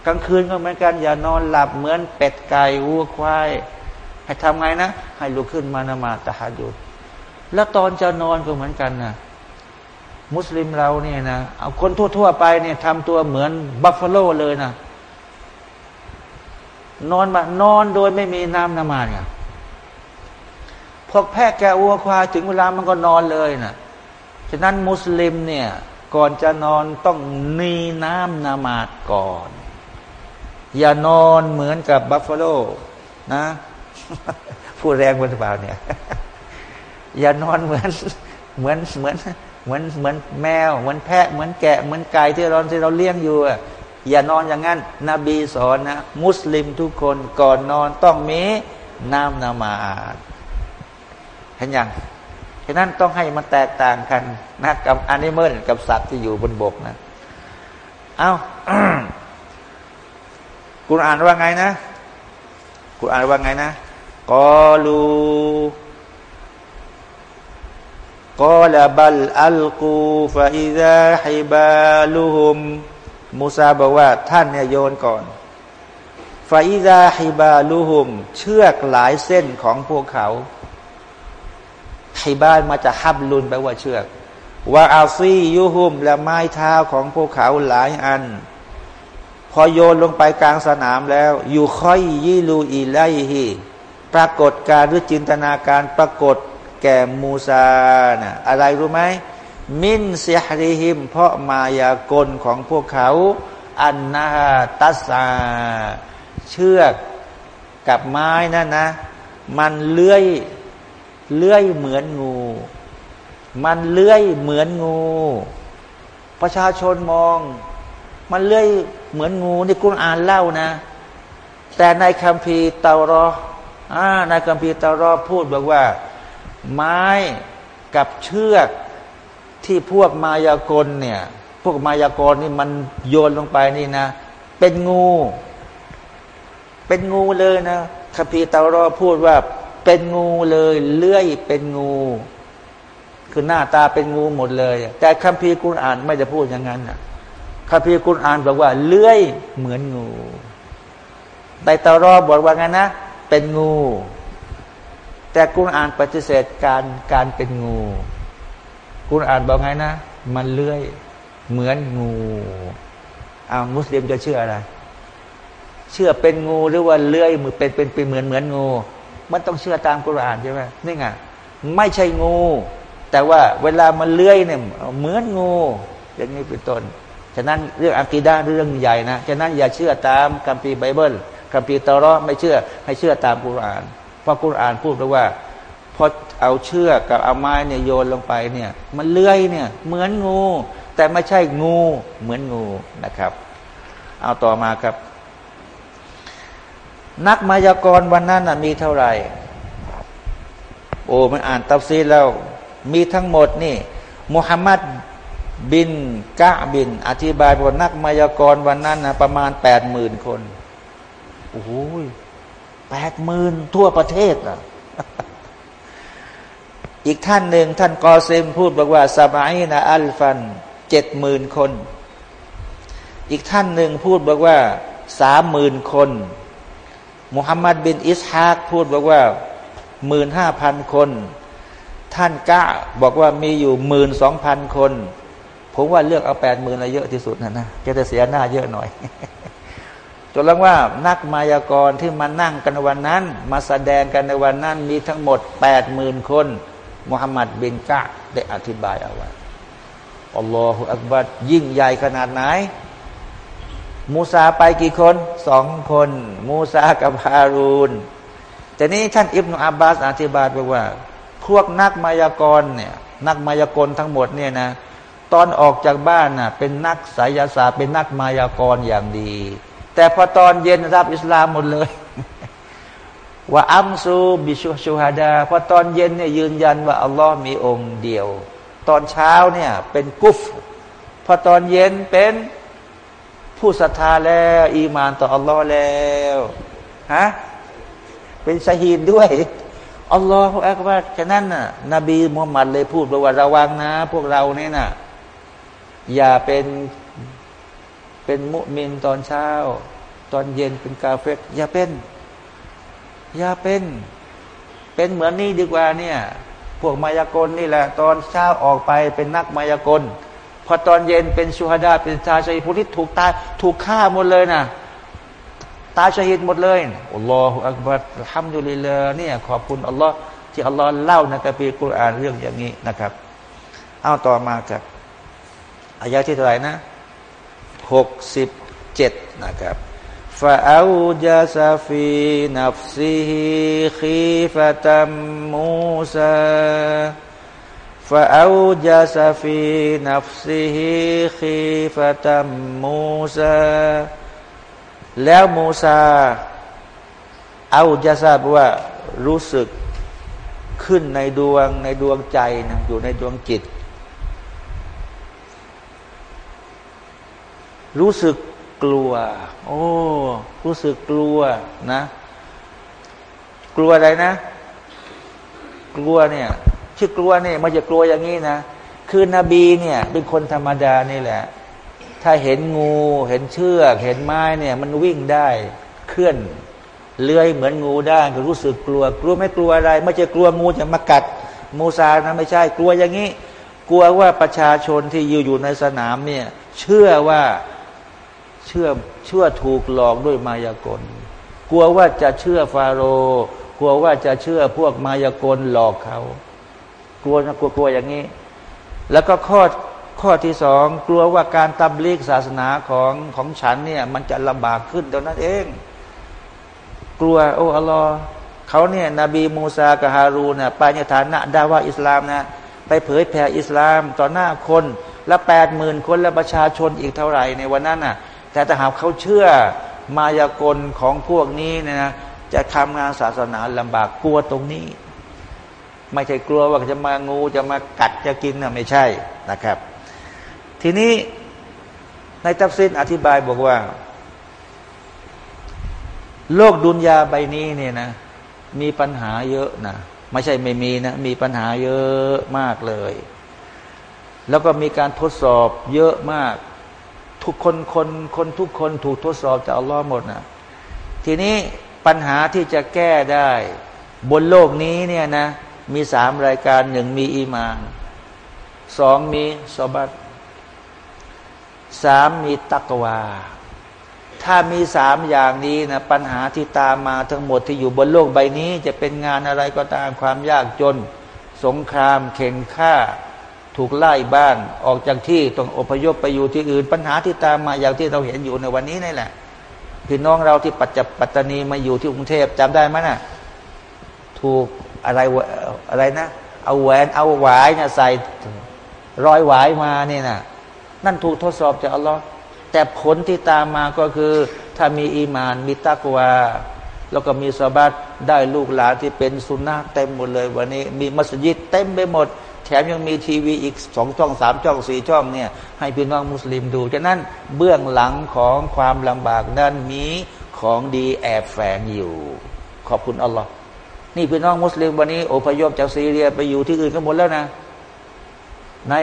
กลางคืนก็เหมือนกันอย่านอนหลับเหมือนเป็ดไก่วัวควาย ให้ทำไงนะ ให้ลุกขึ้นมานมาตะฮัดุดแล้วตอนจะนอนก็เหมือนกันนะมุสลิมเราเนี่ยนะเอาคนทั่ว ๆ ไปเนี่ยทำตัวเหมือนบัฟฟาโลเลยนะนอนมานอนโดยไม่มีน้ำน้ำมันเนี่ยพวกแพะแกวัวควายถึงเวลามันก็นอนเลยนะฉะนั้นมุสลิมเนี่ย ก่อนจะนอนต้องนีน้ำนามาดก่อน อย่านอนเหมือนกับบัฟฟาโลนะ ผู้แรงบนสบาเนี่ย อย่านอนเหมือนเหมือนเหมือนเหมือนเหมือนแมว เหมือนแพะ เหมือนแกะ เหมือนไก่ที่เราที่เราเลี้ยงอยู่อย่านอนอย่างนั้น นบีสอนนะ มุสลิมทุกคนก่อนนอนต้องมีน้ำนามาเห็นยังฉะนั้นต้องให้มันแตกต่างกันนะกับอนิเมลกับสัตว์ที่อยู่บนบกนะ เอาคุณอ่านว่าไงนะ คุณอ่านว่าไงนะ กอลูกอลบัลอัลกูฟาอิซาฮิบาลุฮุมมูซาบอกว่า ท่านเนี่ยโยนก่อนฟาอิซาฮิบาลูฮุม เชือกหลายเส้นของพวกเขาฮิบาลมาจะฮับลุนแปลว่าเชือกว่าอาซียูฮุม และไม้เท้าของพวกเขาหลายอัน พอโยนลงไปกลางสนามแล้ว อยู่ค่อยยิลูอีไลฮี ปรากฏการหรือจินตนาการปรากฏแก่มูซานะอะไรรู้ไหมมินเสียริหิม เพราะมายากลของพวกเขา อันนาตัสาเชือกกับไม้นั่นนะ มันเลื้อยเลื้อยเหมือนงู มันเลื้อยเหมือนงู ประชาชนมอง มันเลื้อยเหมือนงูนี่กุณอ่านเล่านะ แต่ในคัมภีร์เตารอ อ่าในคัมภีตารอพูดบอกว่า ไม้กับเชือกที่พวกมายากลเนี่ย พวกมายากลนี่มันโยนลงไปนี่นะ เป็นงู เป็นงูเลยนะคัมภีร์ตารอพูดว่าเป็นงูเลย เลื่อยเป็นงู คือหน้าตาเป็นงูหมดเลย แต่คัมภีร์กุณอ่านไม่จะพูดอย่างนั้นนะคัมภีร์กุณอ่านบอกว่า เลื่อยเหมือนงูแต่ตารอบอกว่าไงนะ เป็นงู แต่กุณอ่านปฏิเสธการการเป็นงูคุณอ่านบอกไงนะ มันเลื้อยเหมือนงูอ้าวมุสลิมจะเชื่ออะไร เชื่อเป็นงูหรือว่าเลื้อยมือเป็นเป็นเป็นเหมือนเหมือนงู มันต้องเชื่อตามกุรอานใช่ไหมนี่ไงไม่ใช่งู แต่ว่าเวลามันเลื้อยเนี่ยเหมือนงูอย่างนี้เป็นต้นฉะนั้นเรื่องอักีดาเรื่องใหญ่นะฉะนั้นอย่าเชื่อตามคัมภีร์ไบเบิล คัมภีร์ตอรอไม่เชื่อ ให้เชื่อตามกุรอาน เพราะกุรอานพูดว่าพอเอาเชือกกับเอาไม้เนี่ยโยนลงไปเนี่ย มันเลื้อยเนี่ย เหมือนงู แต่ไม่ใช่งูเหมือนงูนะครับ เอาต่อมาครับ นักมายากรวันนั้นมีเท่าไหร่ โอ้มันอ่านตัฟซีแล้ว มีทั้งหมดนี่มุฮัมมัดบินกะบิน อธิบายว่านักมายากรวันนั้นนะประมาณแปดหมื่นคน โอ้โหแปดหมื่นทั่วประเทศอะอีกท่านหนึ่งท่านกอเซมพูดบอกว่าสมัยนะอัลฟันเจ็ดหมื่นคน อีกท่านหนึ่งพูดบอกว่าสามหมื่นคนมุฮัมมัดบินอิสฮากพูดบอกว่าหมื่นห้าพันคน ท่านกะบอกว่ามีอยู่หมื่นสองพันคน ผมว่าเลือกเอาแปดหมื่นละเยอะที่สุดนะนะจะจะเสียหน้าเยอะหน่อย จนแล้วว่านักมายากรที่มานั่งกันวันนั้น มาแสดงกันในวันนั้น มีทั้งหมดแปดหมื่นคนมุฮัมมัดบินกะได้อธิบายเอาไว้อัลลอฮฺอักบัดยิ่งใหญ่ขนาดไหน มูซาไปกี่คนสองคน มูซากับฮารูนแต่นี้ท่านอิบนาอับบาสอธิบายไปว่า พวกนักมายากรเนี่ยนักมายากรทั้งหมดเนี่ยนะ ตอนออกจากบ้านน่ะเป็นนักสายศาสตร์เป็นนักมายากรอย่างดี แต่พอตอนเย็นรับอิสลามหมดเลยว่าอัมซูบิชูชูฮาดาพอตอนเย็นเนี่ยยืนยันว่าอัลลอฮ์มีองค์เดียว ตอนเช้าเนี่ยเป็นกุฟพอตอนเย็นเป็นผู้ศรัทธาแล้ว อีมานต่ออัลลอฮ์แล้วฮะเป็นชาฮีดด้วยอัลลอฮฺอักบารฉะนั้นน่ะ นบีมุฮัมมัดเลยพูดว่าระวังนะ พวกเราเนี่ยนะอย่าเป็น เป็นมุมินตอนเช้า ตอนเย็นเป็นกาเฟตอย่าเป็น อย่าเป็น เป็นเหมือนนี่ดีกว่าเนี่ย พวกมายากลนี่แหละ ตอนเช้าออกไปเป็นนักมายากล พอตอนเย็นเป็นชูฮดาเป็นชาชัยผู้ที่ถูกตายถูกฆ่าหมดเลยนะตายชหิดหมดเลยอัลลอฮฺอักบัรทำดุลิลเนี่ยขอบคุณอัลลอฮ์ที่อัลลอฮ์เล่าในกัมภีร์กุรอานเรื่องอย่างนี้นะครับ เอาต่อมาครับอายะที่เท่าไหร่นะ หกสิบเจ็ดนะครับฟาอูจาซาฟีนับซีฮิคีฟะตัมมูซาฟาอูจาซาฟีนับซีฮิคีฟะตัมมูซาแล้วมูซาเอาจะทราบว่ารู้สึกขึ้นในดวงในดวงใจนะอยู่ในดวงจิต รู้สึกกลัว โอ้ รู้สึกกลัวนะ กลัวอะไรนะ กลัวเนี่ย ชื่อกลัวเนี่ยมันจะกลัวอย่างนี้นะ คือนบีเนี่ย เป็นคนธรรมดานี่แหละ ถ้าเห็นงู เห็นเชือกเห็นไม้เนี่ย มันวิ่งได้เคลื่อนเลื้อยเหมือนงูได้ก็รู้สึกกลัว กลัวไม่กลัวอะไร ไม่จะกลัวงูจะมากัดมูซานะไม่ใช่ กลัวอย่างนี้ กลัวว่าประชาชนที่อยู่อยู่ในสนามเนี่ย เชื่อว่า เชื่อเชื่อถูกหลอกด้วยมายากล กลัวว่าจะเชื่อฟาโรห์กลัวว่าจะเชื่อพวกมายากลหลอกเขา กลัวนะกลัวกลัวอย่างนี้ แล้วก็ข้อข้อที่สองกลัวว่าการตำลีกศาสนาของของฉันเนี่ย มันจะลำบากขึ้นตอนนั้นเอง กลัวโอ้อัลลอฮ์เขาเนี่ยนบีมูซากับฮารูเนี่ยไปในฐานะดาว่าอิสลามนะไปเผยแผ่อิสลามต่อหน้าคน และแปดหมื่นคนและประชาชนอีกเท่าไหร่ในวันนั้นน่ะ แต่ถ้าหากเขาเชื่อมายากลของพวกนี้เนี่ยนะจะทำงานศาสนาลำบากกลัวตรงนี้ ไม่ใช่กลัวว่าจะมางูจะมากัดจะกินนะไม่ใช่นะครับ ทีนี้ในตัฟซินอธิบายบอกว่า โลกดุนยาใบนี้เนี่ยนะมีปัญหาเยอะนะไม่ใช่ไม่มีนะ มีปัญหาเยอะมากเลย แล้วก็มีการทดสอบเยอะมาก ทุกคนคนคนทุกคนถูกทดสอบจากอัลลอฮ์หมดนะทีนี้ปัญหาที่จะแก้ได้ บนโลกนี้เนี่ยนะ มีสามรายการหนึ่งมีอีมานสองมีสบัตสามมีตักวา ถ้ามีสามอย่างนี้นะปัญหาที่ตามมาทั้งหมดที่อยู่บนโลกใบนี้ จะเป็นงานอะไรก็ตามความยากจน สงครามเข็นฆ่า ถูกไล่บ้านออกจากที่ต้องอพยพไปอยู่ที่อื่น ปัญหาที่ตามมาอย่างที่เราเห็นอยู่ในวันนี้นี่แหละ พี่น้องเราที่ปัจจปัตตานีมาอยู่ที่กรุงเทพจำได้ไหมนะ่ะถูกอะไรอะไรนะ เอาแหวนเอาหวายเนี่ยใส่รอยหวายมาเนี่ยนะนั่นถูกทดสอบจากอัลลอฮ์แต่ผลที่ตามมาก็คือ ถ้ามีอีมาน มีตักวา แล้วก็มีสบัดได้ลูกหลานที่เป็นสุนนะเต็มหมดเลยวันนี้ มีมัสยิดเต็มไปหมด แถมยังมีทีวีอีกสองช่องสามช่องสี่ช่องเนี่ยให้พี่น้องมุสลิมดู ฉะนั้นเบื้องหลังของความลำบากนั้นมีของดีแอบแฝงอยู่ ขอบคุณอัลลอฮ์นี่พี่น้องมุสลิมวันนี้อพยพจากซีเรียไปอยู่ที่อื่นกันหมดแล้วนะ ใน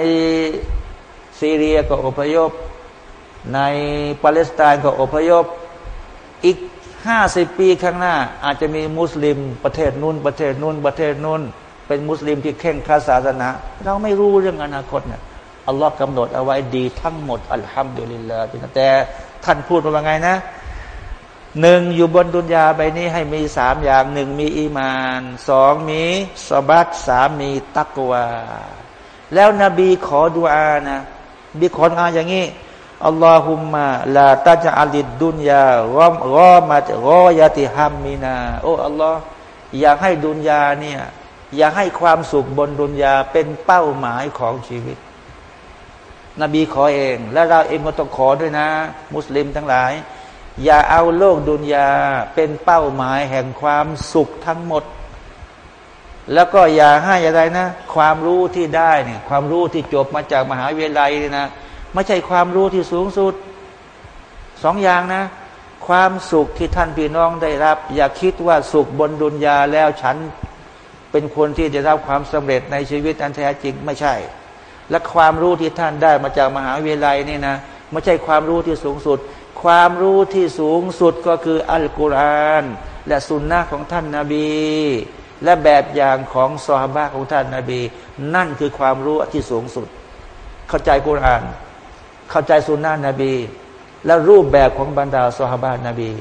ซีเรียก็อพยพ ในปาเลสไตน์ก็อพยพอีกห้าสิบปีข้างหน้า อาจจะมีมุสลิมประเทศนู้นประเทศนู้นประเทศนู้น เป็นมุสลิมที่เข่งครัศาสนา เราไม่รู้เรื่องอนาคตเนี่ยอัลลอฮ์กำหนดเอาไว้ดีทั้งหมดอัลฮัมดุลิลลาห์แต่ท่านพูดว่าไงนะหนึ่งอยู่บนดุนยาใบนี้ให้มีสามอย่างหนึ่งมีอีมานสองมีสบัตสามมีตักวา แล้วนบีขอดุอานะบีขอดุอาอย่างนี้อัลลอฮุมมาลาตาจาลิดดุนยารอมรอมาตรอยาติฮัมมินา โอ้อัลลอฮ์อยากให้ดุนยาเนี่ย อย่าให้ความสุขบนดุนยาเป็นเป้าหมายของชีวิต นบีขอเอง และเราเองก็ต้องขอด้วยนะ มุสลิมทั้งหลาย อย่าเอาโลกดุนยาเป็นเป้าหมายแห่งความสุขทั้งหมด แล้วก็อย่าให้อะไรนะ ความรู้ที่ได้เนี่ยความรู้ที่จบมาจากมหาวิทยาลัยเนี่ยนะไม่ใช่ความรู้ที่สูงสุดสองอย่างนะ ความสุขที่ท่านพี่น้องได้รับ อย่าคิดว่าสุขบนดุนยาแล้วฉัน เป็นคนที่จะรับความสำเร็จในชีวิตอันแท้จริงไม่ใช่ และความรู้ที่ท่านได้มาจากมหาวิทยาลัยนี่นะไม่ใช่ความรู้ที่สูงสุด ความรู้ที่สูงสุดก็คืออัลกุรอานและสุนนะของท่านนาบี และแบบอย่างของซอฮาบะของท่านนาบี นั่นคือความรู้ที่สูงสุด เข้าใจกุรอาน เข้าใจสุนนะนบี และรูปแบบของบรรดาสหบานบี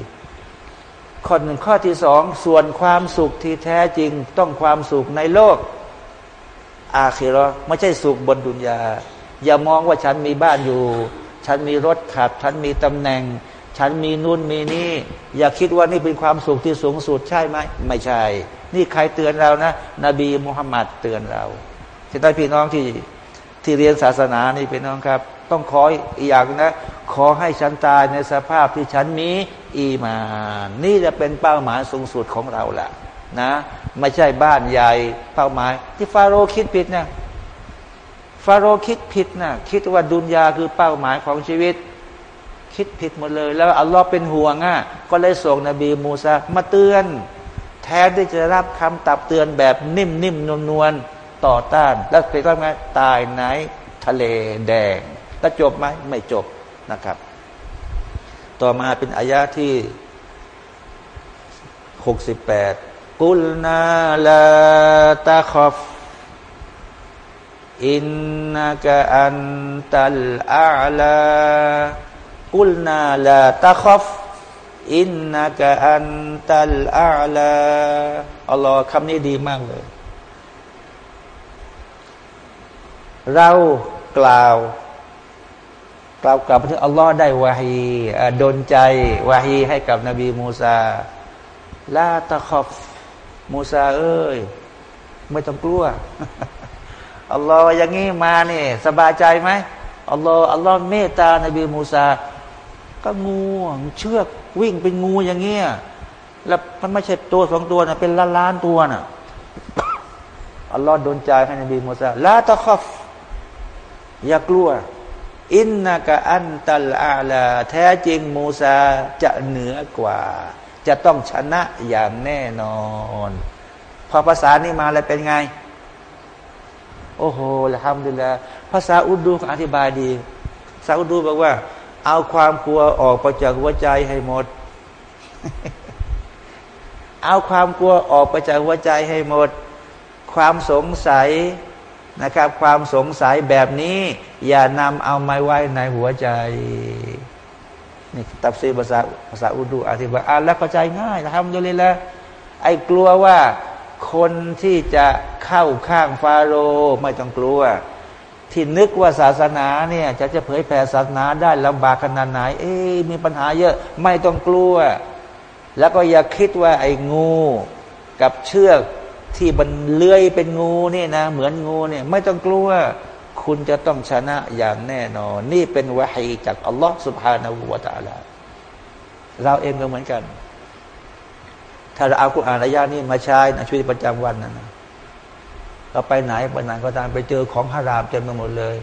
ข้อหนึ่งข้อที่สองส่วนความสุขที่แท้จริงต้องความสุขในโลก อาคีรอไม่ใช่สุขบนดุนยา อย่ามองว่าฉันมีบ้านอยู่ ฉันมีรถขับ ฉันมีตำแหน่ง ฉันมีนู่นมีนี่ อย่าคิดว่านี่เป็นความสุขที่สูงสุดใช่ไหมไม่ใช่ นี่ใครเตือนเรานะ นบีมุฮัมมัดเตือนเราจะได้พี่น้องที่ ที่เรียนศาสนานี่พี่น้องครับ ต้องขออีกอย่างนะ ขอให้ฉันตายในสภาพที่ฉันมีอีมานนี่จะเป็นเป้าหมายสูงสุดของเราแหละนะ ไม่ใช่บ้านใหญ่เป้าหมาย ที่ฟาโรคิดผิดนะฟาโรคิดผิดนะคิดว่าดุนยาคือเป้าหมายของชีวิต คิดผิดหมดเลย แล้วอัลลอฮ์เป็นห่วงอะก็เลยส่งนบีมูซามาเตือน แทนที่จะรับคำตับเตือนแบบนิ่มนิ่มนวลนวล ต่อต้าน แล้วไปก็ไงตายไหนทะเลแดง แล้วจบไหมไม่จบนะครับ ต่อมาเป็นอายะที่หกสิบแปดกุลนาลาตาคอฟอินนากะอันตัลอาลากุลนาลาตาคอฟอินนากะอันตัลอาลาอัลลอฮ์คำนี้ดีมากเลย เรากล่าว กล่าวกลับที่อัลลอฮ์ได้วาฮีดนใจวาฮีให้กับนบีมูซาลาตะขอบมูซาเอ้ย ไม่ต้องกลัวอัลลอฮ์อย่างนี้มาเนี่ยสบายใจไหมอัลลอฮ์อัลลอฮ์เมตตานบีมูซา ก็งูเชือกวิ่งเป็นงูอย่างเงี้ยแล้วมันไม่ใช่ตัวสองตัวนะเป็นล้านล้านตัวน่ะอัลลอฮ์โดนใจให้นบีมูซาลาตะขอบ อย่ากลัว อินนากะอันตัลอาลา แท้จริงมูซาจะเหนือกว่า จะต้องชนะอย่างแน่นอน พอภาษานี้มาแล้วเป็นไง โอ้โหละฮัมดุลละภาษาอุดูอธิบายดีภาษาอุดูบอกว่า เอาความกลัวออกไปจากหัวใจให้หมด เอาความกลัวออกไปจากหัวใจให้หมด ความสงสัย นะครับ ความสงสัยแบบนี้ อย่านำเอามาไว้ในหัวใจนี่ตับซีภาษาภาษาอุดูอธิบายอ่านแล้วเข้าใจง่ายนะครับดูเลยละไอ้กลัวว่าคนที่จะเข้าข้างฟาโรห์ไม่ต้องกลัว ที่นึกว่าศาสนาเนี่ย จะจะเผยแผ่ศาสนาได้ลำบากขนาดไหน เอ๊มีปัญหาเยอะไม่ต้องกลัว แล้วก็อย่าคิดว่าไอ้งู กับเชือก ที่มันเลื้อยเป็นงูนี่นะ เหมือนงูเนี่ย ไม่ต้องกลัว คุณจะต้องชนะอย่างแน่นอน นี่เป็นวะฮีจากอัลลอฮ์สุบฮานาหูวาตาลาเราเองก็เหมือนกัน ถ้าเราเอาคุณอ่านอายานี้มาใช้ในชีวิตประจำวันนะเราไปไหนไปไหนก็ตามไปเจอของฮารามเต็มไปหมดเลย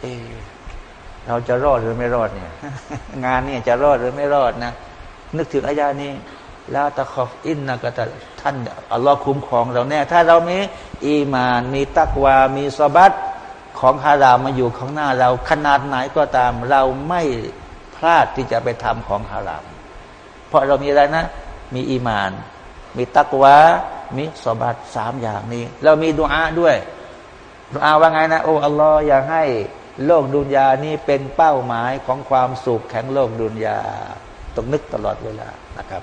เอเราจะรอดหรือไม่รอดเนี่ย งานเนี่ยจะรอดหรือไม่รอดนะ นึกถึงอายานี้ لا تخف إنك أنت อัลลอฮ์คุ้มครองเราแน่ ถ้าเรามีอีมาน มีตักวา มีสะบัรของฮารามมาอยู่ข้างหน้าเราขนาดไหนก็ตาม เราไม่พลาดที่จะไปทำของฮาราม เพราะเรามีอะไรนะ มีอีมาน มีตักวามีสะบัรสามอย่างนี้ เรามีดุอาด้วยดุอาว่าไงนะโอ้อัลลอฮ์อยากให้โลกดุนยานี้เป็นเป้าหมายของความสุขแข่งโลกดุนยาต้องนึกตลอดเวลานะครับ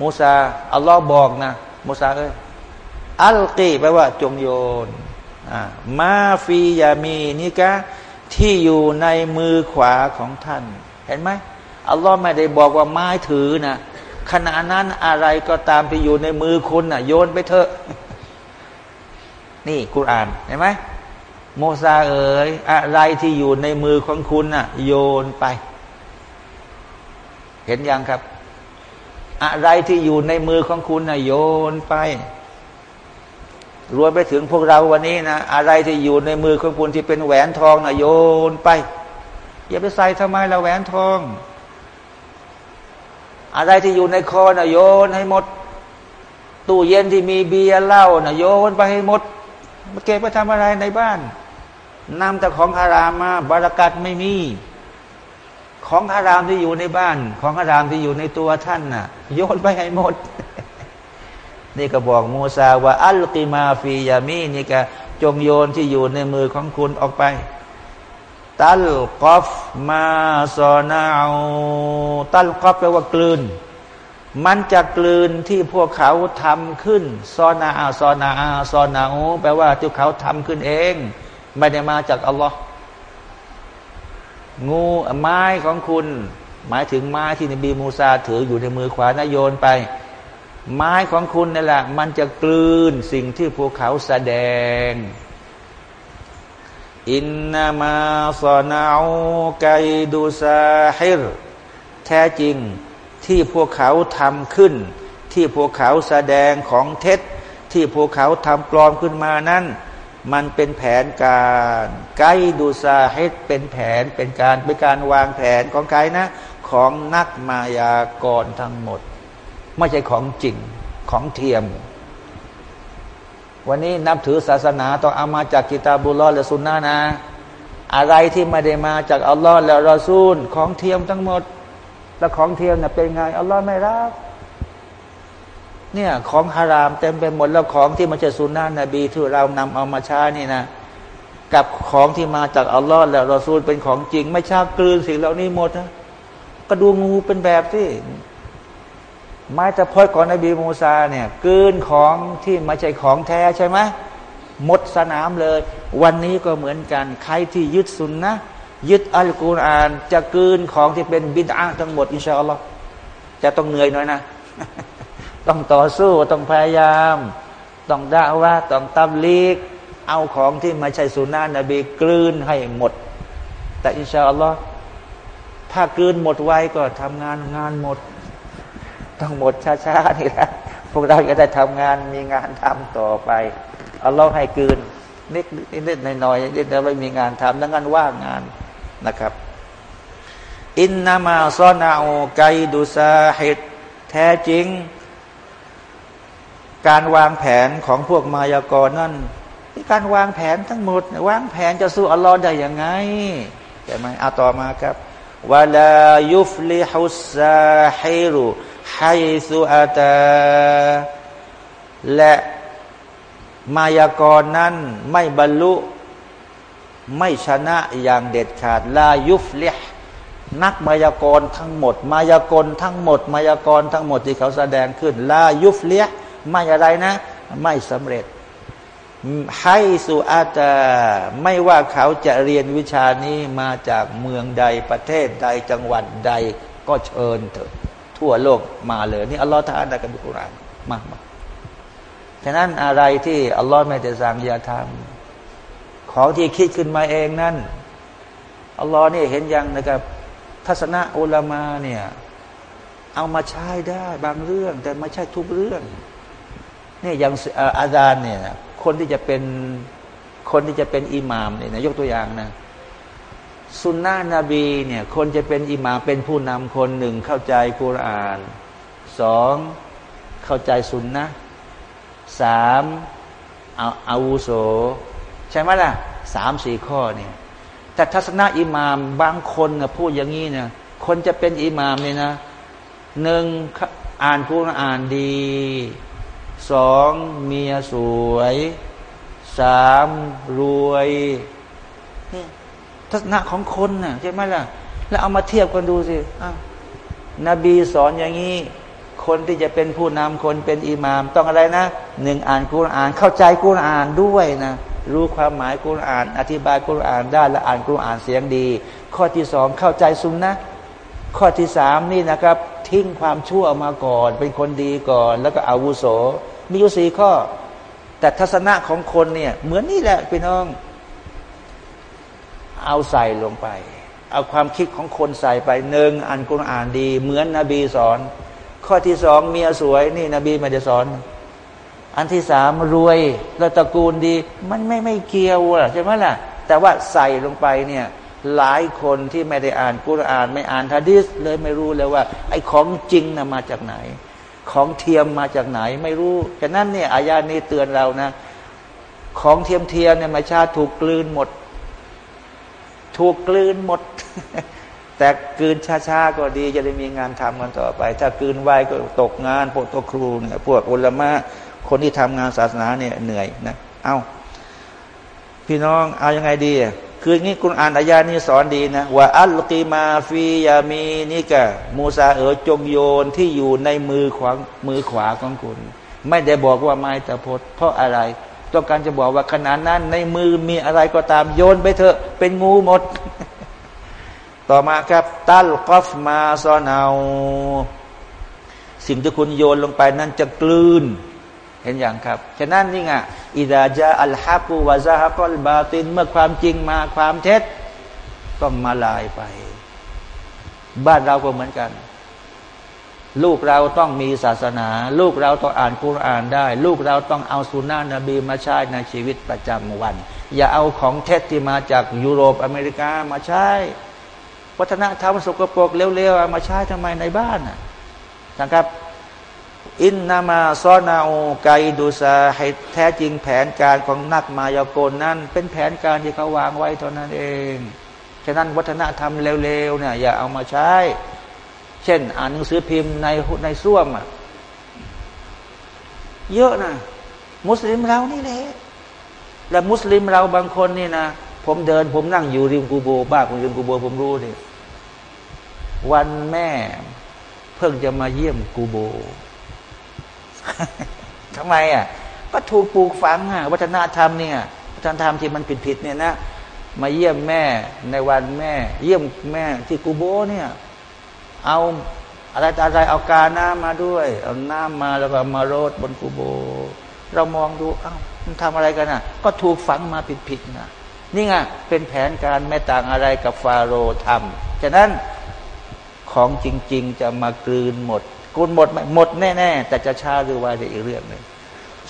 มูซาอัลลอฮ์บอกนะมูซาเอ้ยอัลกีแปลว่าจงโยนมาฟียามีนิกะที่อยู่ในมือขวาของท่าน เห็นไหมอัลลอฮ์ไม่ได้บอกว่าไม้ถือนะขณะนั้นอะไรก็ตามที่อยู่ในมือคุณน่ะ โยนไปเถอะ นี่กุรานเห็นไหมโมซาเอ๋ยอะไรที่อยู่ในมือของคุณน่ะ โยนไป เห็นยังครับ อะไรที่อยู่ในมือของคุณน่ะโยนไป รวมไปถึงพวกเราวันนี้นะอะไรที่อยู่ในมือของคุณที่เป็นแหวนทองน่ะโยนไป อย่าไปใส่ทำไมเราแหวนทอง อะไรที่อยู่ในคอนะโยนให้หมด ตู้เย็นที่มีเบียร์เหล้านะโยนไปให้หมดมาเก็บไปทำอะไรในบ้านนำแต่ของฮารามมาบารักัดไม่มี ของฮารามที่อยู่ในบ้าน ของฮารามที่อยู่ในตัวท่านน่ะ โยนไปให้หมด นี่ก็บอกมูซาว่า อัลกิมาฟียามีนี่ก็จงโยนที่อยู่ในมือของคุณออกไป ตัลกอฟมาซอนาตัลกอฟแปลว่ากลืน มันจะกลืนที่พวกเขาทำขึ้นซอนาอาซอนาอาซอนาอูแปลว่าที่เขาทำขึ้นเอง ไม่ได้มาจากอัลลอฮ์ งูไม้ของคุณ หมายถึงไม้ที่นบีมูซาถืออยู่ในมือขวานโยนไป ไม้ของคุณนั่นแหละมันจะกลืนสิ่งที่พวกเขาแสดง อินนามาสนาไกดูซาฮิรแท้จริงที่พวกเขาทำขึ้น ที่พวกเขาแสดงของเท็จ ที่พวกเขาทำปลอมขึ้นมานั้น มันเป็นแผนการไกดูซาฮิรเป็นแผนเป็นการเป็นการวางแผนของไกนะ ของนักมายากรทั้งหมด ไม่ใช่ของจริงของเทียม วันนี้นับถือศาสนาต้องเอามาจากกิตาบุลลอและสุนนะนะ อะไรที่ไม่ได้มาจากอัลลอฮ์และรอซูล ของเทียมทั้งหมด แล้วของเทียมเน่ยเป็นไงอัลลอฮ์ไม่รับ เนี่ยของฮารามเต็มไปหมดแล้วของที่มันจะสุนนะนบีที่เรานำเอามาใช้นี่นะ กับของที่มาจากอัลลอฮ์และรอซูลเป็นของจริง ไม่ชากลืนสิ่งเหล่านี้หมดนะก็ดูงูเป็นแบบที่ไม้ตะพดของนบีมูซาเนี่ยกืนของที่ไม่ใช่ของแท้ใช่ไหมหมดสนามเลย วันนี้ก็เหมือนกัน ใครที่ยึดสุนนะยึดอัลกุรอาน จะกืนของที่เป็นบิดาทั้งหมดอินชาอัลลอฮ์จะต้องเหนื่อยหน่อยนะ ต้องต่อสู้ต้องพยายาม ต้องด่าว่าต้องตำลีก เอาของที่ไม่ใช่สุนนะบีกลืนให้หมด แต่อินชาอัลลอฮ์ถ้ากลืนหมดไวก็ทำงานงานหมด ต้องหมดช้าๆนี่แหละพวกเราจะได้ทำงานมีงานทำต่อไปเอาล่อให้กลืนนิดนิดหน่อยๆนิดเดียวไม่มีงานทำดังนั้นว่างงานนะครับ อินนามาซอนาโอไกดูซาฮิดแท้จริง การวางแผนของพวกมายากรนั่นการวางแผนทั้งหมด วางแผนจะสู้อัลลอฮ์ได้ยังไงใช่ไหมเอาต่อมาครับวลายุฟลิฮุสซาฮิรุไฮซุอาตา และมายากรนั้นไม่บรรลุไม่ชนะอย่างเด็ดขาดลายุฟเลียนักมายากรทั้งหมด มายากรทั้งหมด มายากรทั้งหมดที่เขาแสดงขึ้นลายุฟเลีย ไม่อะไรนะ ไม่สำเร็จให้สุอาตาไม่ว่าเขาจะเรียนวิชานี้มาจากเมืองใดประเทศใดจังหวัดใดก็เชิญเถอะ ทั่วโลกมาเลย นี่อัลลอฮฺท่านได้กับกุรานมามาฉะนั้นอะไรที่อัลลอฮฺไม่ได้สั่งอย่าทำของที่คิดขึ้นมาเองนั่นอัลลอฮ์นี่เห็นยังนะครับ ทัศนะอุลามาเนี่ย เอามาใช้ได้บางเรื่อง แต่ไม่ใช่ทุกเรื่อง เนี่อย่างอาจารย์เนี่ยคนที่จะเป็นคนที่จะเป็นอิหมามเนี่ยนะยกตัวอย่างนะสุนนะนบีเนี่ยคนจะเป็นอิหมามเป็นผู้นำคนหนึ่งเข้าใจกุรอานสองเข้าใจสุนนะสามเอาอาวุโส ใช่ไหมล่ะสามสี่ข้อเนี่ยแต่ทัศนะอิหมามบางคนนะพูดอย่างนี้เนี่ยคนจะเป็นอิหมามเนี่ยนะหนึ่งอ่านกุรอานดี สองเมียสวยสามรวยทัศนะของคนน่ะใช่ไหมล่ะ แล้วเอามาเทียบกันดูสินบีสอนอย่างนี้คนที่จะเป็นผู้นำคนเป็นอิหมาม ต้องอะไรนะหนึ่งอ่านกุรอาน เข้าใจกุรอานด้วยนะรู้ความหมายกุรอาน อธิบายกุรอานได้และอ่านกุรอานเสียงดี ข้อที่สองเข้าใจสุนนะข้อที่สามนี่นะครับ ทิ้งความชั่วมาก่อน เป็นคนดีก่อน แล้วก็อาวุโส มีอยู่สี่ข้อ แต่ทัศนะของคนเนี่ย เหมือนนี่แหละพี่น้อง เอาใส่ลงไป เอาความคิดของคนใส่ไปหนึ่งอันกุรอานดี เหมือนนบีสอน ข้อที่สองเมียสวย นี่นบีไม่ได้สอน อันที่สามรวยแล้วตระกูลดี มันไม่ไม่เกี่ยวใช่ไหมล่ะ แต่ว่าใส่ลงไปเนี่ยหลายคนที่ไม่ได้อ่านกุรอาน ไม่อ่านทะดิษเลยไม่รู้เลยว่า ไอ้ของจริงนะมาจากไหน ของเทียมมาจากไหนไม่รู้ ฉะนั้นเนี่ยอายานี้เตือนเรานะ ของเทียมเทียมเนี่ยมาชาถูกกลืนหมด ถูกกลืนหมด แต่กลืนช้าๆก็ดี จะได้มีงานทำกันต่อไป ถ้ากลืนไวก็ตกงาน พวกตัวครูเนี่ยพวกอุลมะคนที่ทำงานศาสนาเนี่ยเหนื่อยนะ เอาพี่น้องเอาอยัางไงดี คืองี้คุณอ่านอายานี้สอนดีนะว่าอัลกีมาฟียามีนิกะมูซาเอ๋จงโยนที่อยู่ในมือขวามือขวาของคุณ ไม่ได้บอกว่าไม้ตะพดเพราะอะไรต้องการจะบอกว่าขนาดนั้น ในมือมีอะไรก็ตามโยนไปเถอะ เป็นงูหมด ต่อมาครับตัลกอฟมาซอนเอาสิ่งที่คุณโยนลงไปนั้นจะกลืน เห็นอย่างครับ ฉะนั้นนี่ไงอิดาจาอัลฮักูวาซาฮกอลบาติน เมื่อความจริงมาความเท็จต้องมาลายไป บ้านเราก็เหมือนกัน ลูกเราต้องมีศาสนา ลูกเราต้องอ่านคุรานได้ ลูกเราต้องเอาสุนานะบีมาใช้ในชีวิตประจำวัน อย่าเอาของเท็จที่มาจากยุโรปอเมริกามาใช้ วัฒนธรรมสกปรกเร็วๆมาใช้ทำไมในบ้านนะครับ อินนามาซอนาโอไกดูซาให้แท้จริงแผนการของนักมายากลนั้น เป็นแผนการที่เขาวางไว้เท่านั้นเองฉะนั้นวัฒนธรรมเร็วๆเนี่ยอย่าเอามาใช้ เช่น อ่านหนังสือพิมพ์ในในส้วมอะเยอะนะมุสลิมเรานี่แหละและมุสลิมเราบางคนนี่นะผมเดิน ผมนั่งอยู่ริมกูโบบ้านผมริมกูโบผมรู้นี่วันแม่ เพิ่งจะมาเยี่ยมกูโบ ทำไมอะก็ถูกปลูกฝังอะวัฒนธรรมเนี่ยวัฒนธรรมที่มันผิดๆเนี่ยนะมาเยี่ยมแม่ในวันแม่ เยี่ยมแม่ที่กูโบเนี่ย เอาอะไรอะไรเอากาน้ำมาด้วย เอาน้ำมาแล้วก็มาโรดบนกูโบ เรามองดูเอา้ามันทำอะไรกันอะ ก็ถูกฝังมาผิดๆนะนี่ไงเป็นแผนการไม่ต่างอะไรกับฟาโรห์ทำฉะนั้นของจริง ๆ จะมากลืนหมด กุนหมดหมดแน่ๆ แต่จะช้าหรือไวเดี๋ยวอีกเรื่องหนึ่ง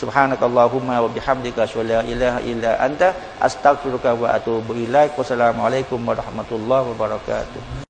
سبحانك اللهم وبحمدك أشهد أن لا إله إلا أنت أستغفرك وأتوب إليك والسلام عليكم ورحمة الله وبركاته